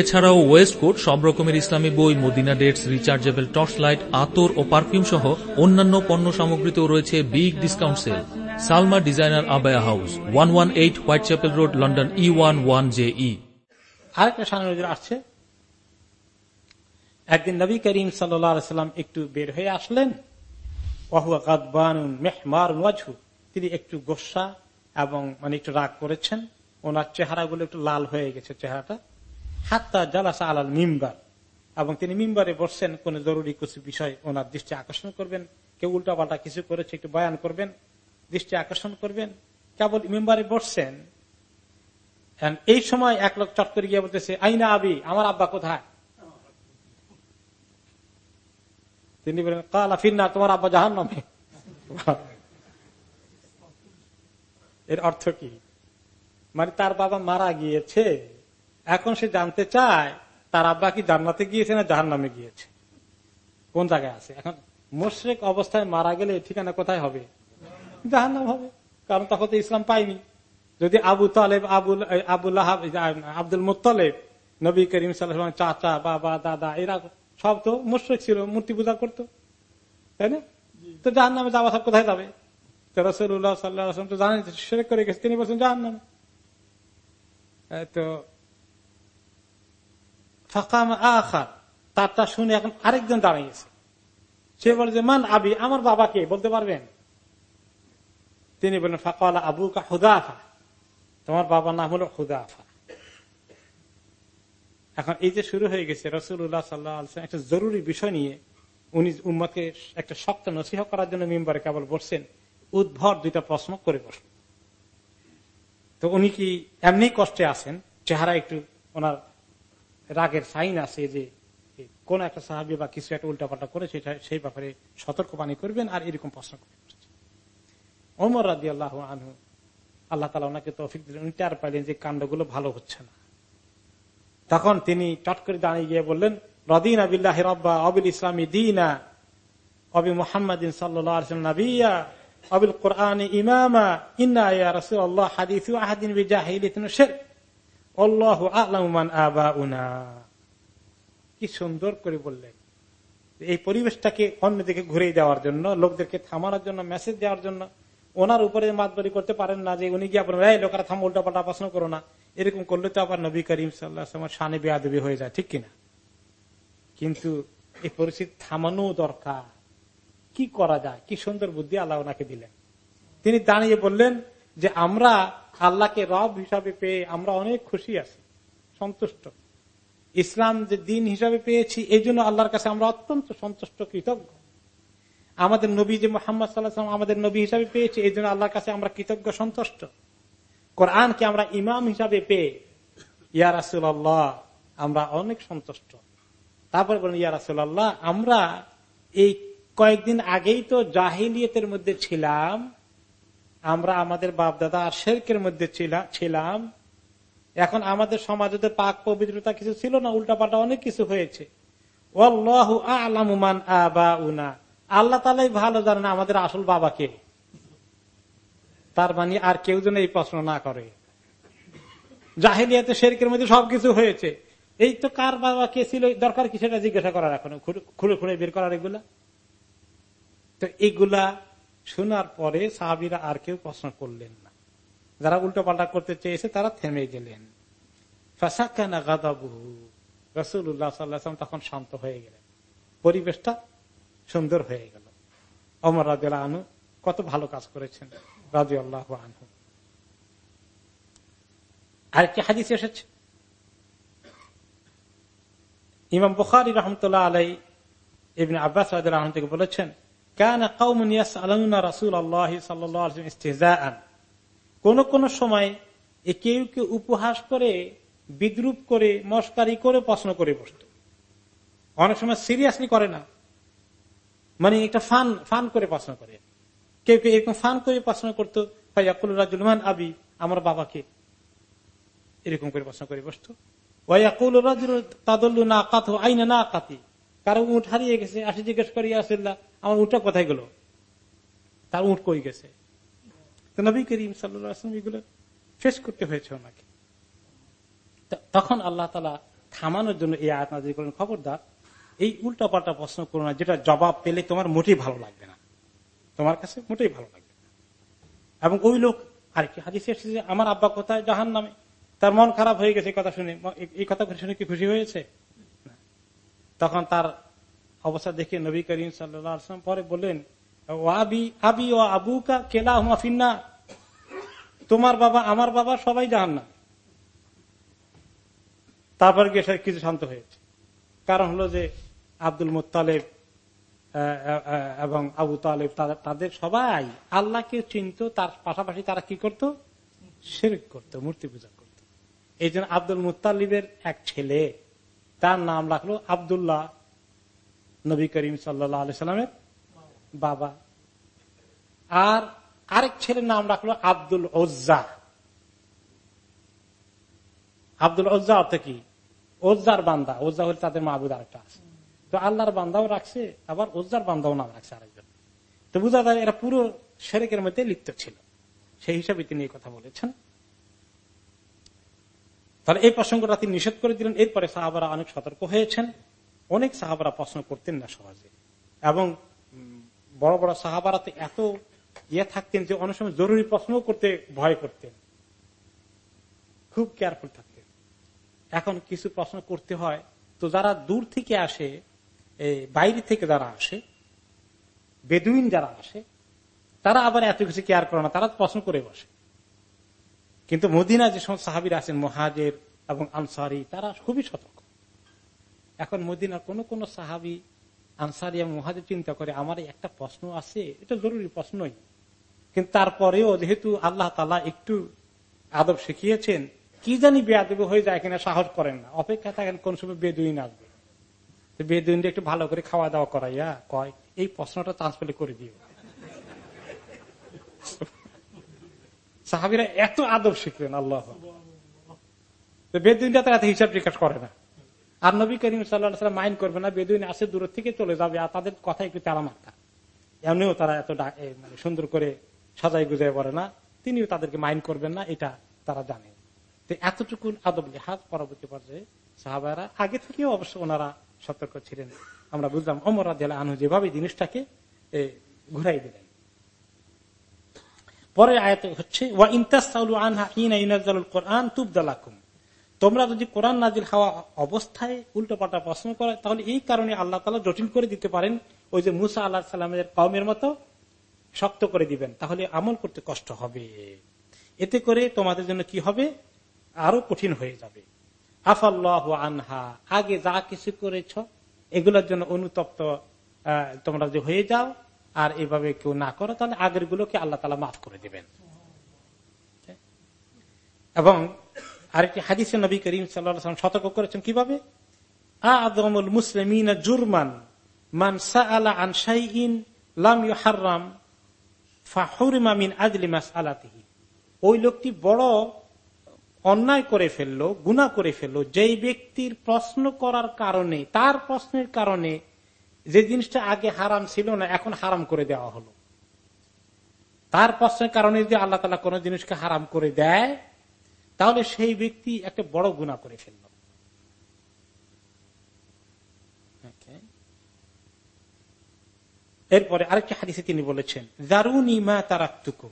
এছাড়াও ওয়েস্ট কোট সব রকমের ইসলামী বই, Madina dates, rechargeable torch light, আতর ও পারফিউম সহ অন্যান্য পণ্য সামগ্রীতেও রয়েছে big discount sale. Salma designer abaya house, one one eight White Chapel Road, London E one one J E আসছে। একদিন নবী করিম সাল্লাম একটু বের হয়ে আসলেন। তিনি একটু গোসা এবং মানে একটু রাগ করেছেন। ওনার চেহারাগুলো একটু লাল হয়ে গেছে, চেহারাটা। হাত্তা জালাসা আলাল মিম্বার। এবং তিনি মিম্বারে বসছেন, কোন জরুরি কিছু বিষয় ওনার দৃষ্টি আকর্ষণ করবেন, কেউ উল্টা পাল্টা কিছু করেছে, একটু বয়ান করবেন, দৃষ্টি আকর্ষণ করবেন, কেবল মেম্বারে বসছেন। এই সময় এক লোক চট করে গিয়ে বলতেছে, আইনা আবি, আমার আব্বা কোথায়? তিনি বলেন, কালা ফিরনা তোমার আব্বা জাহান নামে এর অর্থ কি? মানে তার বাবা মারা গিয়েছে। এখন সে জানতে চায়, তার আব্বা কি জান্নাতে গিয়েছে না জাহান নামে গিয়েছে? কোন জায়গায় আছে? এখন মোশরেক অবস্থায় মারা গেলে ঠিকানা কোথায় হবে? জাহান নাম হবে। কারণ তখন তো ইসলাম পাইনি যদি আবু তালেব আবুল আবুল্লাহ আব্দুল মুতালেব নবী করিম সাল্লাম চাচা, বাবা, দাদা, এরা সব তো মুশ্রিক ছিল, মূর্তি পূজা করতো। তাই না? তো জাহান নামে যাওয়া সব কোথায় যাবে? রসুল্লাহ সাল্লাম তো জানেন করে গেছে, তিনি বলছেন জাহান নামে তো ফাঁকাম আখা। তারটা শুনে এখন আরেকজন দাঁড়িয়েছে সে বলে যে, মান আবি, আমার বাবাকে? বলতে পারবেন? তিনি বললেন ফাঁকা আবু কা হুদাফা। তোমার বাবার নাম হলো হুদাফা। এখন এই যে শুরু হয়ে গেছে রসুল্লাহ সাল্লাহ একটা জরুরি বিষয় নিয়ে উনি উম্মাকে একটা শক্ত নসিহ করার জন্য মেম্বারে কেবল বসছেন উদ্ভর দুইটা প্রশ্ন করে বসল তো উনি কি এমনি কষ্টে আছেন? চেহারা একটু ওনার রাগের সাইন আছে যে কোন একটা সাহাবি বা কিছু একটা উল্টাপাল্টা করে, সেটা, সেই ব্যাপারে সতর্ক বাণী করবেন আর এরকম প্রশ্ন করে ওমর রাজি আল্লাহ আনহু, আল্লাহ তালা ওনাকে তৌফিক দিলেন। উনি টের পাইলেন যে কাণ্ডগুলো ভালো হচ্ছে না। তখন তিনি চট করে দাঁড়িয়ে গিয়ে বললেন, রদিন আবিল্লাহ রব্বা, অবিল ইসলামী দিনা, অবি মোহাম্মদিন সাল্লাবিয়া অবিল কোরআন ইমামা, ইন্না রসুল আল্লাহ হাদিস আহাদিন বিজাহিলিন শের আলমান আবা উনা কি সুন্দর করে বললেন। এই পরিবেশটাকে অন্যদিকে ঘুরে দেওয়ার জন্য, লোকদেরকে থামানোর জন্য মেসেজ দেওয়ার জন্য, ওনার উপরে মাতবারি করতে পারেন না যে উনি গিয়ে আপনার এই লোকেরা থাম উল্টা পাল্টা প্রশ্ন করো না। এরকম করলে তো আবার নবী করিম সাল্লাহ সানে বেয়াদবি হয়ে যায়, ঠিক কিনা কিন্তু এই পরিস্থিতি থামানো দরকার। কি করা যায়? কি সুন্দর বুদ্ধি আল্লাহ ওনাকে দিলেন। তিনি দাঁড়িয়ে বললেন যে, আমরা আল্লাহকে রব হিসাবে পেয়ে আমরা অনেক খুশি আছি, সন্তুষ্ট। ইসলাম যে দিন হিসাবে পেয়েছি, এই জন্য আল্লাহর কাছে আমরা অত্যন্ত সন্তুষ্ট, কৃতজ্ঞ। আমাদের নবী যে মোহাম্মদ সাল্লাহ আমাদের নবী হিসাবে পেয়েছি, এই জন্য আল্লাহর কাছে আমরা কৃতজ্ঞ, সন্তুষ্ট। কোরআনকে আমরা ইমাম হিসাবে পেয়ে, ইয়া রাসুল্লাহ আমরা অনেক সন্তুষ্ট। তারপরে বলেন, ইয়া রাসুল্লাহ আমরা এই কয়েকদিন আগেই তো জাহিলিয়তের মধ্যে ছিলাম আমরা আমাদের বাপদাদা আর শেরকের মধ্যে ছিলাম। এখন আমাদের সমাজে পাক পবিত্রতা কিছু ছিল না, উল্টাপাল্টা অনেক কিছু হয়েছে। আল্লাহ তালাই ভালো জানেন আমাদের আসল বাবাকে তার মানে আর কেউ যেন এই প্রশ্ন না করে। জাহেলিয়াতে শেরকের মধ্যে সবকিছু হয়েছে। এই তো কার বাবা কে ছিল, দরকার কি সেটা জিজ্ঞাসা করার এখন? খুলে খুলে বের করার এগুলা? তো এইগুলা শোনার পরে সাহাবিরা আর কেউ প্রশ্ন করলেন না। যারা উল্টো পাল্টা করতে চেয়েছে, তারা থেমে গেলেন। তখন শান্ত হয়ে গেলেন। পরিবেশটা সুন্দর হয়ে গেল। অমর রাজা আনু কত ভালো কাজ করেছেন রাজু আল্লাহ আনহু। আরেকটি হাদিস এসেছে। ইমাম বুখারি রহমতুল্লাহ আলাই ইবিন আব্বাস রাহ থেকে বলেছেন কেন কোন সময় কেউ কেউ উপহাস করে, বিদ্রুপ করে, মস্কারি করে, প্রশ্ন করে বসত। অনেক সময় সিরিয়াসলি করে না। মানে একটা ফান ফান করে প্রশ্ন করে। কেউ কেউ এরকম ফান করে প্রশ্ন করতো রাজুলমান আবি, আমার বাবাকে। এরকম করে প্রশ্ন করে বসতো। ওয়াকুল রাজুল তাদুল্লু না কাত আইনা না কাতি কারও উঠ হারিয়ে গেছে আসে জিজ্ঞেস করি আসিল্লা আমার উঠটা কোথায় গেল? তার উঠ কই গেছে? তো নবী করিম সাল্লাম এগুলো ফেস করতে হয়েছে ওনাকে। তখন আল্লাহ তালা থামানোর জন্য এই আয়াত করেন। খবরদার, এই উল্টা পাল্টা প্রশ্ন করো না, যেটা জবাব পেলে তোমার মোটেই ভালো লাগবে না। তোমার কাছে মোটেই ভালো লাগবে না। এবং ওই লোক আরেকটি হাদিস এসেছে যে, আমার আব্বা কোথায়? জাহান নামে তার মন খারাপ হয়ে গেছে কথা শুনে। এই কথা শুনে কি খুশি হয়েছে? তখন তার অবস্থা দেখে নবী করিম সাল্লাম পরে বললেন আবি ও আবুকা কেলা হুমাফিন্না তোমার বাবা আমার বাবা সবাই জাহান না তারপর গিয়ে কিছু শান্ত হয়েছে কারণ হলো যে আব্দুল মুতালেব এবং আবু তালেব, তাদের সবাই আল্লাহকে চিনত, তার পাশাপাশি তারা কি করত? শেরেক করত, মূর্তি পূজা করত। এই জন্য আব্দুল মুতালিবের এক ছেলে, তার নাম রাখল আবদুল্লাহ নবী করিম সাল্লা সাল্লামের বাবা। আর আরেক ছেলের নাম রাখল আব্দুল ওজ্জা। আব্দুল ওজ্জা অর্থ কি? ওজ্জার বান্দা। ওজ্জা হলে তাদের মাহবুদ আরেকটা আছে। তো আল্লাহর বান্দাও রাখছে, আবার ওজ্জার বান্দাও নাম রাখছে আরেকজন। তো বুঝা যায় এরা পুরো সেরেকের মধ্যে লিপ্ত ছিল। সেই হিসাবে তিনি এই কথা বলেছেন। তাহলে এই প্রসঙ্গটা তিনি নিষেধ করে দিলেন। এরপরে সাহাবারা অনেক সতর্ক হয়েছেন। অনেক সাহাবারা প্রশ্ন করতেন না সহজে। এবং বড় বড় সাহাবারা তো এত ইয়ে থাকতেন যে অনেক সময় জরুরি প্রশ্ন করতে ভয় করতেন। খুব কেয়ারফুল থাকতেন। এখন কিছু প্রশ্ন করতে হয়, তো যারা দূর থেকে আসে বাইরে থেকে যারা আসে, বেদুইন যারা আসে, তারা আবার এত কিছু কেয়ার করে না, তারা প্রশ্ন করে বসে। কিন্তু মদিনা যে সমস্ত সাহাবির আছেন, মহাজের এবং আনসারি, তারা খুবই সতর্ক। এখন মদিনার কোন কোন সাহাবি আনসারি এবং মহাজের চিন্তা করে, আমার একটা প্রশ্ন আছে। এটা জরুরি প্রশ্নই কিন্তু তারপরেও যেহেতু আল্লাহ তালা একটু আদব শিখিয়েছেন, কি জানি বেয়াদব হয়ে যায় কিনা সাহস করেন না। অপেক্ষা থাকেন কোন সময় বেদুইন আসবে। বেদুইন একটু ভালো করে খাওয়া দাওয়া করাইয়া কয়, এই প্রশ্নটা চান্স পেলে করে দিও। সাহাবিরা এত আদব শিখলেন, আল্লাহ বেদুইনটা তো এত হিসাব বিকাশ করে না। আর নবী করিম সাল্লাহ মাইন্ড করবে না, বেদুইন আসে দূর থেকে চলে যাবে, আর তাদের কথা একটু তারা মাথা এমনিও তারা এত মানে সুন্দর করে সাজাই গুজাই পড়ে না, তিনিও তাদেরকে মাইন্ড করবেন না, এটা তারা জানে। এতটুকু আদব লিহাজ পরবর্তী পর্যায়ে সাহাবারা আগে থেকেও অবশ্য ওনারা সতর্ক ছিলেন। আমরা বুঝলাম অমর রাজিয়াল আনহু যেভাবে জিনিসটাকে ঘুরাই দিলেন। পরে আয়াত হচ্ছে তোমরা যদি কোরআন নাজিল হওয়া অবস্থায় উল্টো পাল্টা প্রশ্ন করে, তাহলে এই কারণে আল্লাহ তালা জটিল করে দিতে পারেন, ওই যে মুসা আল্লাহ সাল্লামের কমের মতো শক্ত করে দিবেন। তাহলে আমল করতে কষ্ট হবে। এতে করে তোমাদের জন্য কি হবে? আরও কঠিন হয়ে যাবে। আফাল্লাহ আনহা, আগে যা কিছু করেছ, এগুলোর জন্য অনুতপ্ত তোমরা যে হয়ে যাও, আর এভাবে কেউ না করো, তাহলে আগের গুলোকে আল্লাহ তালা মাফ করে দেবেন। এবং আরেকটি হাদিসে নবী করিম সাল্লাম সতর্ক করেছেন কীভাবে? আদমুল মুসলিমিন জুরমান মান সাআলা ওই লোকটি বড় অন্যায় করে ফেলল গুণা করে ফেলল। যেই ব্যক্তির প্রশ্ন করার কারণে, তার প্রশ্নের কারণে যে জিনিসটা আগে হারাম ছিল না, এখন হারাম করে দেওয়া হলো। তার প্রশ্নের কারণে যদি আল্লাহ তালা কোন জিনিসকে হারাম করে দেয় তাহলে সেই ব্যক্তি একটা বড় গুণা করে ফেলল। এরপরে আরেকটি হাদিসে তিনি বলেছেন, জারুনি মা তারাক্তুকুম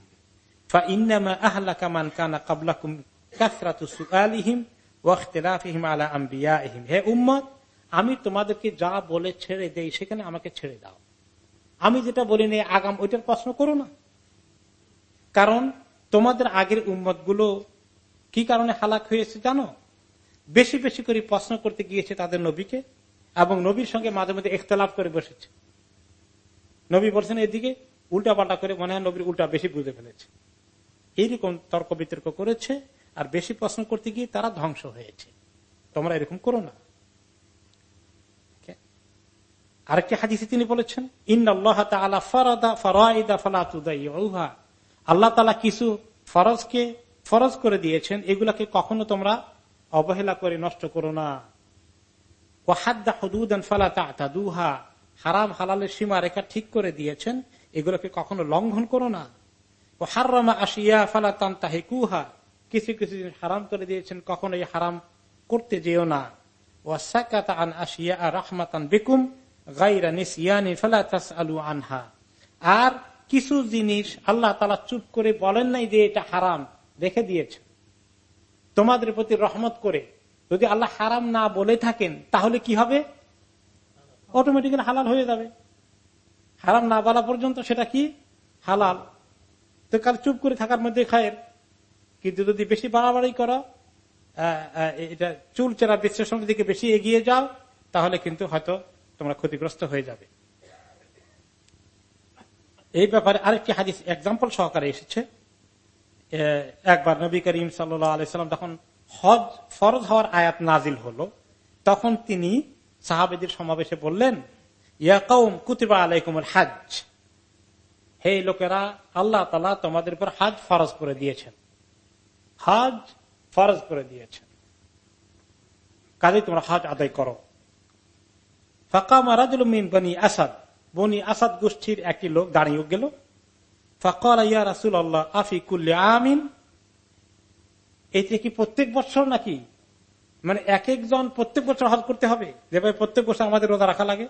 আমি তোমাদেরকে যা বলে ছেড়ে দেই, সেখানে আমাকে ছেড়ে দাও। আমি যেটা বলি আগাম, ওইটার প্রশ্ন করো না। কারণ তোমাদের আগের উম্মত কি কারণে হালাক হয়েছে জানো? বেশি বেশি করে প্রশ্ন করতে গিয়েছে তাদের নবীকে এবং নবীর সঙ্গে মাঝে মাঝে ইখতলাফ করে বসেছে। নবী বলছেন, এদিকে উল্টা পাল্টা করে মনে হয় নবীর উল্টা বেশি বুঝে ফেলেছে। এইরকম তর্ক বিতর্ক করেছে আর বেশি প্রশ্ন করতে গিয়ে তারা ধ্বংস হয়েছে। তোমরা এরকম করো না। আরেকটি হাদিসে তিনি বলেছেন আল্লাহ তালা কিছু ফরজকে ফরজ করে দিয়েছেন, এগুলাকে কখনো তোমরা অবহেলা করে নষ্ট করো না। হারাম হালালের সীমা রেখা ঠিক করে দিয়েছেন, এগুলোকে কখনো লঙ্ঘন করো না। ও হারামা আসিয়া ফালা তান্তাহে কুহা কিছু কিছু হারাম করে দিয়েছেন কখনো হারাম করতে যেও না। ওয়াসাকাত আন আসিয়া আর রহমাতান বেকুম গাইরা নিসিয়ানি ফেলা তাস আলু আনহা। আর কিছু জিনিস আল্লাহ তালা চুপ করে বলেন নাই যে এটা হারাম। রেখে দিয়েছে। তোমাদের প্রতি রহমত করে যদি আল্লাহ হারাম না বলে থাকেন, তাহলে কি হবে? অটোমেটিক্যালি হালাল হয়ে যাবে। হারাম না বলা পর্যন্ত সেটা কি? হালাল। তো কাল চুপ করে থাকার মধ্যে খায়ের। কিন্তু যদি বেশি বাড়াবাড়ি করো এটা চুল চেরা বিশ্লেষণের দিকে বেশি এগিয়ে যাও, তাহলে কিন্তু হয়তো তোমরা ক্ষতিগ্রস্ত হয়ে যাবে। এই ব্যাপারে আরেকটি হাদিস এক্সাম্পল সহকারে এসেছে। একবার নবী করিম সাল্লাম তখন হজ, ফরজ হওয়ার আয়াত নাজিল হলো, তখন তিনি সাহাবেদের সমাবেশে বললেন ইয়াকৌম কুতিবা আলাইকুমুল হাজ হে লোকেরা, আল্লাহ তালা তোমাদের উপর হাজ ফরজ করে দিয়েছেন। হাজ ফরজ করে দিয়েছেন। কাজে তোমরা হাজ আদায় করো। ফাঁকা মারাজুল মিন বনি আসাদ। বনি আসাদ গোষ্ঠীর একটি লোক দাঁড়িয়ে গেল। ফকর ইয়া রাসুল আল্লাহ আফিকুল্লে আমিন? কি প্রত্যেক বছর নাকি? মানে এক একজন প্রত্যেক বছর হজ করতে হবে? যেভাবে প্রত্যেক বছর আমাদের রোজা রাখা লাগে?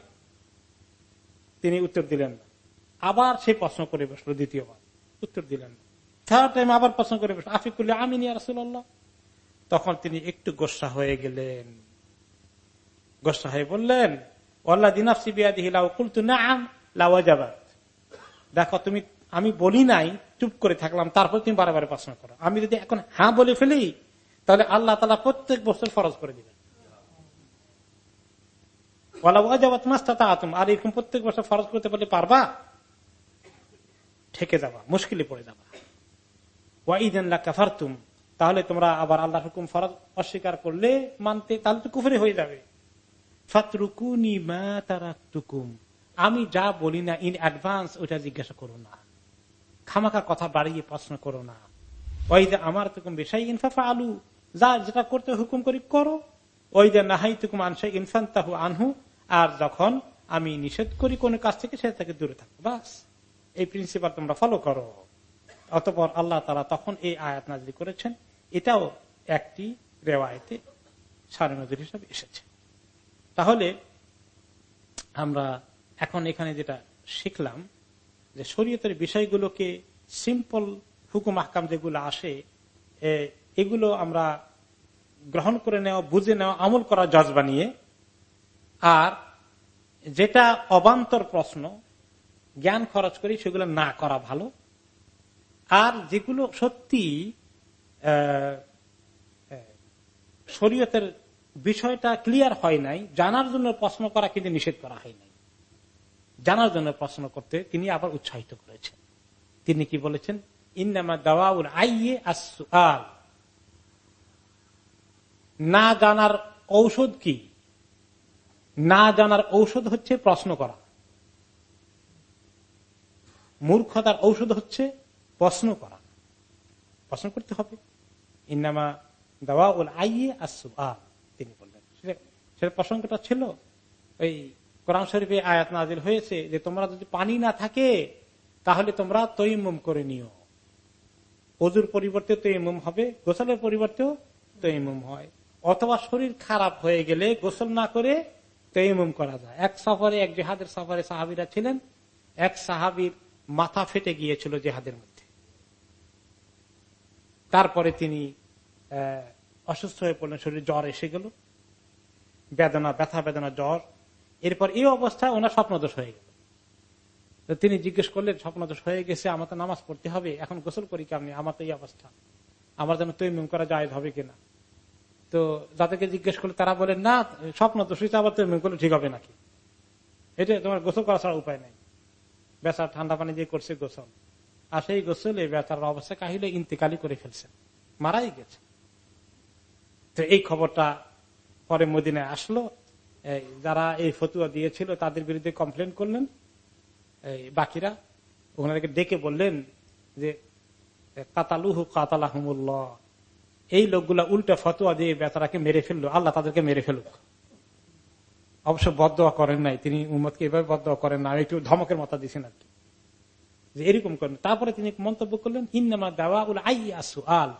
তিনি উত্তর দিলেন আবার সে প্রশ্ন করে বসল দ্বিতীয়বার। উত্তর দিলেন থার্ড টাইম আবার প্রশ্ন করে বসল আফিকুল্লে আমিন ইয়া রাসুল আল্লাহ তখন তিনি একটু গোসা হয়ে গেলেন। গোসা হয়ে বললেন দেখো, তুমি আমি বলি নাই, চুপ করে থাকলাম, তারপর তুমি বারে প্রশ্ন করো। আমি যদি এখন হ্যাঁ বলে ফেলি, তাহলে আল্লাহ তালা প্রত্যেক বছর ফরজ করে দিবেন। আর এরকম প্রত্যেক বছর ফরজ করতে পারলে পারবা? ঠেকে যাবা, মুশকিলে পড়ে যাবা। তাহলে তোমরা আবার আল্লাহ হুকুম ফরজ অস্বীকার করলে মানতে, তাহলে তো কুফরে হয়ে যাবে। ফাতরুকুনি মা তারাকুম আমি যা বলি না ইন অ্যাডভান্স ওইটা জিজ্ঞাসা করো না। খামাকা কথা বাড়িয়ে প্রশ্ন করো না। ওই যে আমার তুকুম বেশাই ইনফাফা আলু যা যেটা করতে হুকুম করি করো। ওই যে নাহাই তুকুম আনসাই ইনফান তাহু আনহু, আর যখন আমি নিষেধ করি কোন কাজ থেকে সেটা থেকে দূরে থাকো, বাস। এই প্রিন্সিপাল তোমরা ফলো করো। অতপর আল্লাহ তারা তখন এই আয়াত নাজরি করেছেন। এটাও একটি রেওয়ায়তে সারে নজর হিসাবে এসেছে। তাহলে আমরা এখন এখানে যেটা শিখলাম যে শরীয়তের বিষয়গুলোকে সিম্পল হুকুম আহকাম যেগুলো আসে এগুলো আমরা গ্রহণ করে নেওয়া, বুঝে নেওয়া, আমল করা জজ বানিয়ে আর যেটা অবান্তর প্রশ্ন, জ্ঞান খরচ করি সেগুলো না করা ভালো। আর যেগুলো সত্যি শরীয়তের বিষয়টা ক্লিয়ার হয় নাই, জানার জন্য প্রশ্ন করা কিন্তু নিষেধ করা হয় নাই। জানার জন্য প্রশ্ন করতে তিনি আবার উৎসাহিত করেছেন। তিনি কি বলেছেন? ইন্নামা দাওয়াউল আইয়ে আল না জানার ঔষধ কি? না জানার ঔষধ হচ্ছে প্রশ্ন করা। মূর্খতার ঔষধ হচ্ছে প্রশ্ন করা। প্রশ্ন করতে হবে। ইন্নামা দাওয়াউল আইয়ে আসু আল তিনি বললেন। সেটা প্রসঙ্গটা ছিল ওই কোরআন শরীফে আয়াত নাজিল হয়েছে যে তোমরা যদি পানি না থাকে, তাহলে তোমরা তৈমুম করে নিও। অজুর পরিবর্তে তৈমুম হবে, গোসলের পরিবর্তেও তৈমুম হয়। অথবা শরীর খারাপ হয়ে গেলে গোসল না করে তৈমুম করা যায়। এক সফরে, এক জেহাদের সফরে সাহাবিরা ছিলেন। এক সাহাবির মাথা ফেটে গিয়েছিল জেহাদের মধ্যে। তারপরে তিনি অসুস্থ হয়ে পড়লেন, শরীরে জ্বর এসে গেল। বেদনা, ব্যথা, বেদনা, জ্বর। এরপর এই অবস্থায় ওনার স্বপ্নদোষ হয়ে গেল। তিনি জিজ্ঞেস করলেন, স্বপ্নদোষ হয়ে গেছে আমার তো নামাজ পড়তে হবে, এখন গোসল করি কেমনি? আমার তো এই অবস্থা। আমার যেন তৈমিম করা যায় হবে কিনা? তো যাদেরকে জিজ্ঞেস করলে তারা বলেন, না স্বপ্ন দোষ আবার তৈমিম করলে ঠিক হবে নাকি? এটা তোমার গোসল করা ছাড়া উপায় নেই। বেচা ঠান্ডা পানি দিয়ে করছে গোসল। আর সেই গোসলে বেচার অবস্থা কাহিলে ইন্তেকালি করে ফেলছে। মারাই গেছে। তো এই খবরটা পরে মদিনায় আসলো। যারা এই ফতুয়া দিয়েছিল, তাদের বিরুদ্ধে কমপ্লেন করলেন। বাকিরা ওনাদেরকে ডেকে বললেন যে কাতালুহু কাতালাহমুল্লাহ। এই লোকগুলা উল্টা ফতুয়া দিয়ে বেতারাকে মেরে ফেলল। আল্লাহ তাদেরকে মেরে ফেলুক। অবশ্য বদয়া করেন নাই। তিনি উম্মদকে এভাবে বদয়া করেন না। একটু ধমকের মতো দিয়েছেন আর কি। যে এরকম করেন। তারপরে তিনি মন্তব্য করলেন হিন্নামা দেওয়া আই আসু আল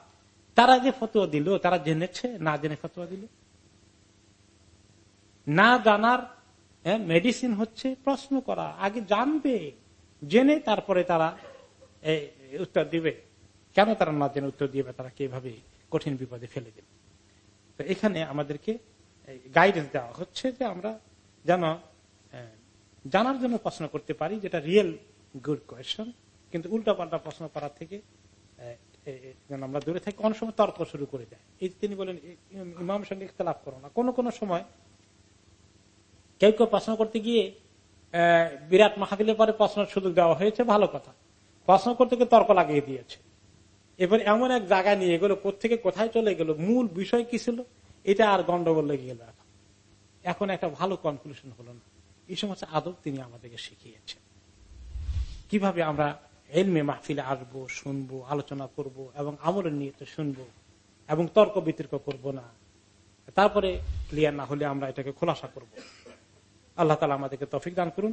তারা যে ফতুয়া দিল, তারা জেনেছে, না জেনে ফতুয়া দিল? না জানার মেডিসিন হচ্ছে প্রশ্ন করা। আগে জানবে, জেনে তারপরে তারা উত্তর দিবে। কেন তারা না জেনে উত্তর দিবে? তারা কীভাবে কঠিন বিপদে ফেলে দেবে? তো এখানে আমাদেরকে গাইডেন্স দেওয়া হচ্ছে যে আমরা যেন জানার জন্য প্রশ্ন করতে পারি যেটা রিয়েল গুড কোয়েশন কিন্তু উল্টা পাল্টা প্রশ্ন করার থেকে যেন আমরা দূরে থাকি। কোন সময় তর্ক শুরু করে দেয়। এই তিনি বলেন, ইমাম সঙ্গে ইখতলাফ করো না। কোনো কোনো সময় কেউ কেউ প্রশ্ন করতে গিয়ে বিরাট মাহাবিলের পরে প্রশ্নের সুযোগ দেওয়া হয়েছে, ভালো কথা। প্রশ্ন করতে গিয়ে তর্ক লাগিয়ে দিয়েছে। এবার এমন এক জায়গায় নিয়ে গেল কোথেকে কোথায় চলে গেল, মূল বিষয় কি ছিল? এটা আর গন্ডগোল লেগে গেল এখন। এখন একটা ভালো কনক্লুশন হলো না। এই সমস্ত আদব তিনি আমাদেরকে শিখিয়েছেন। কীভাবে আমরা এলমে মাহফিলে আসব, শুনব, আলোচনা করব এবং আমলের নিয়ে তো শুনব এবং তর্ক বিতর্ক করব না? তারপরে ক্লিয়ার না হলে আমরা এটাকে খোলাসা করব। আল্লাহ তালা আমাদেরকে তফিক দান করুন।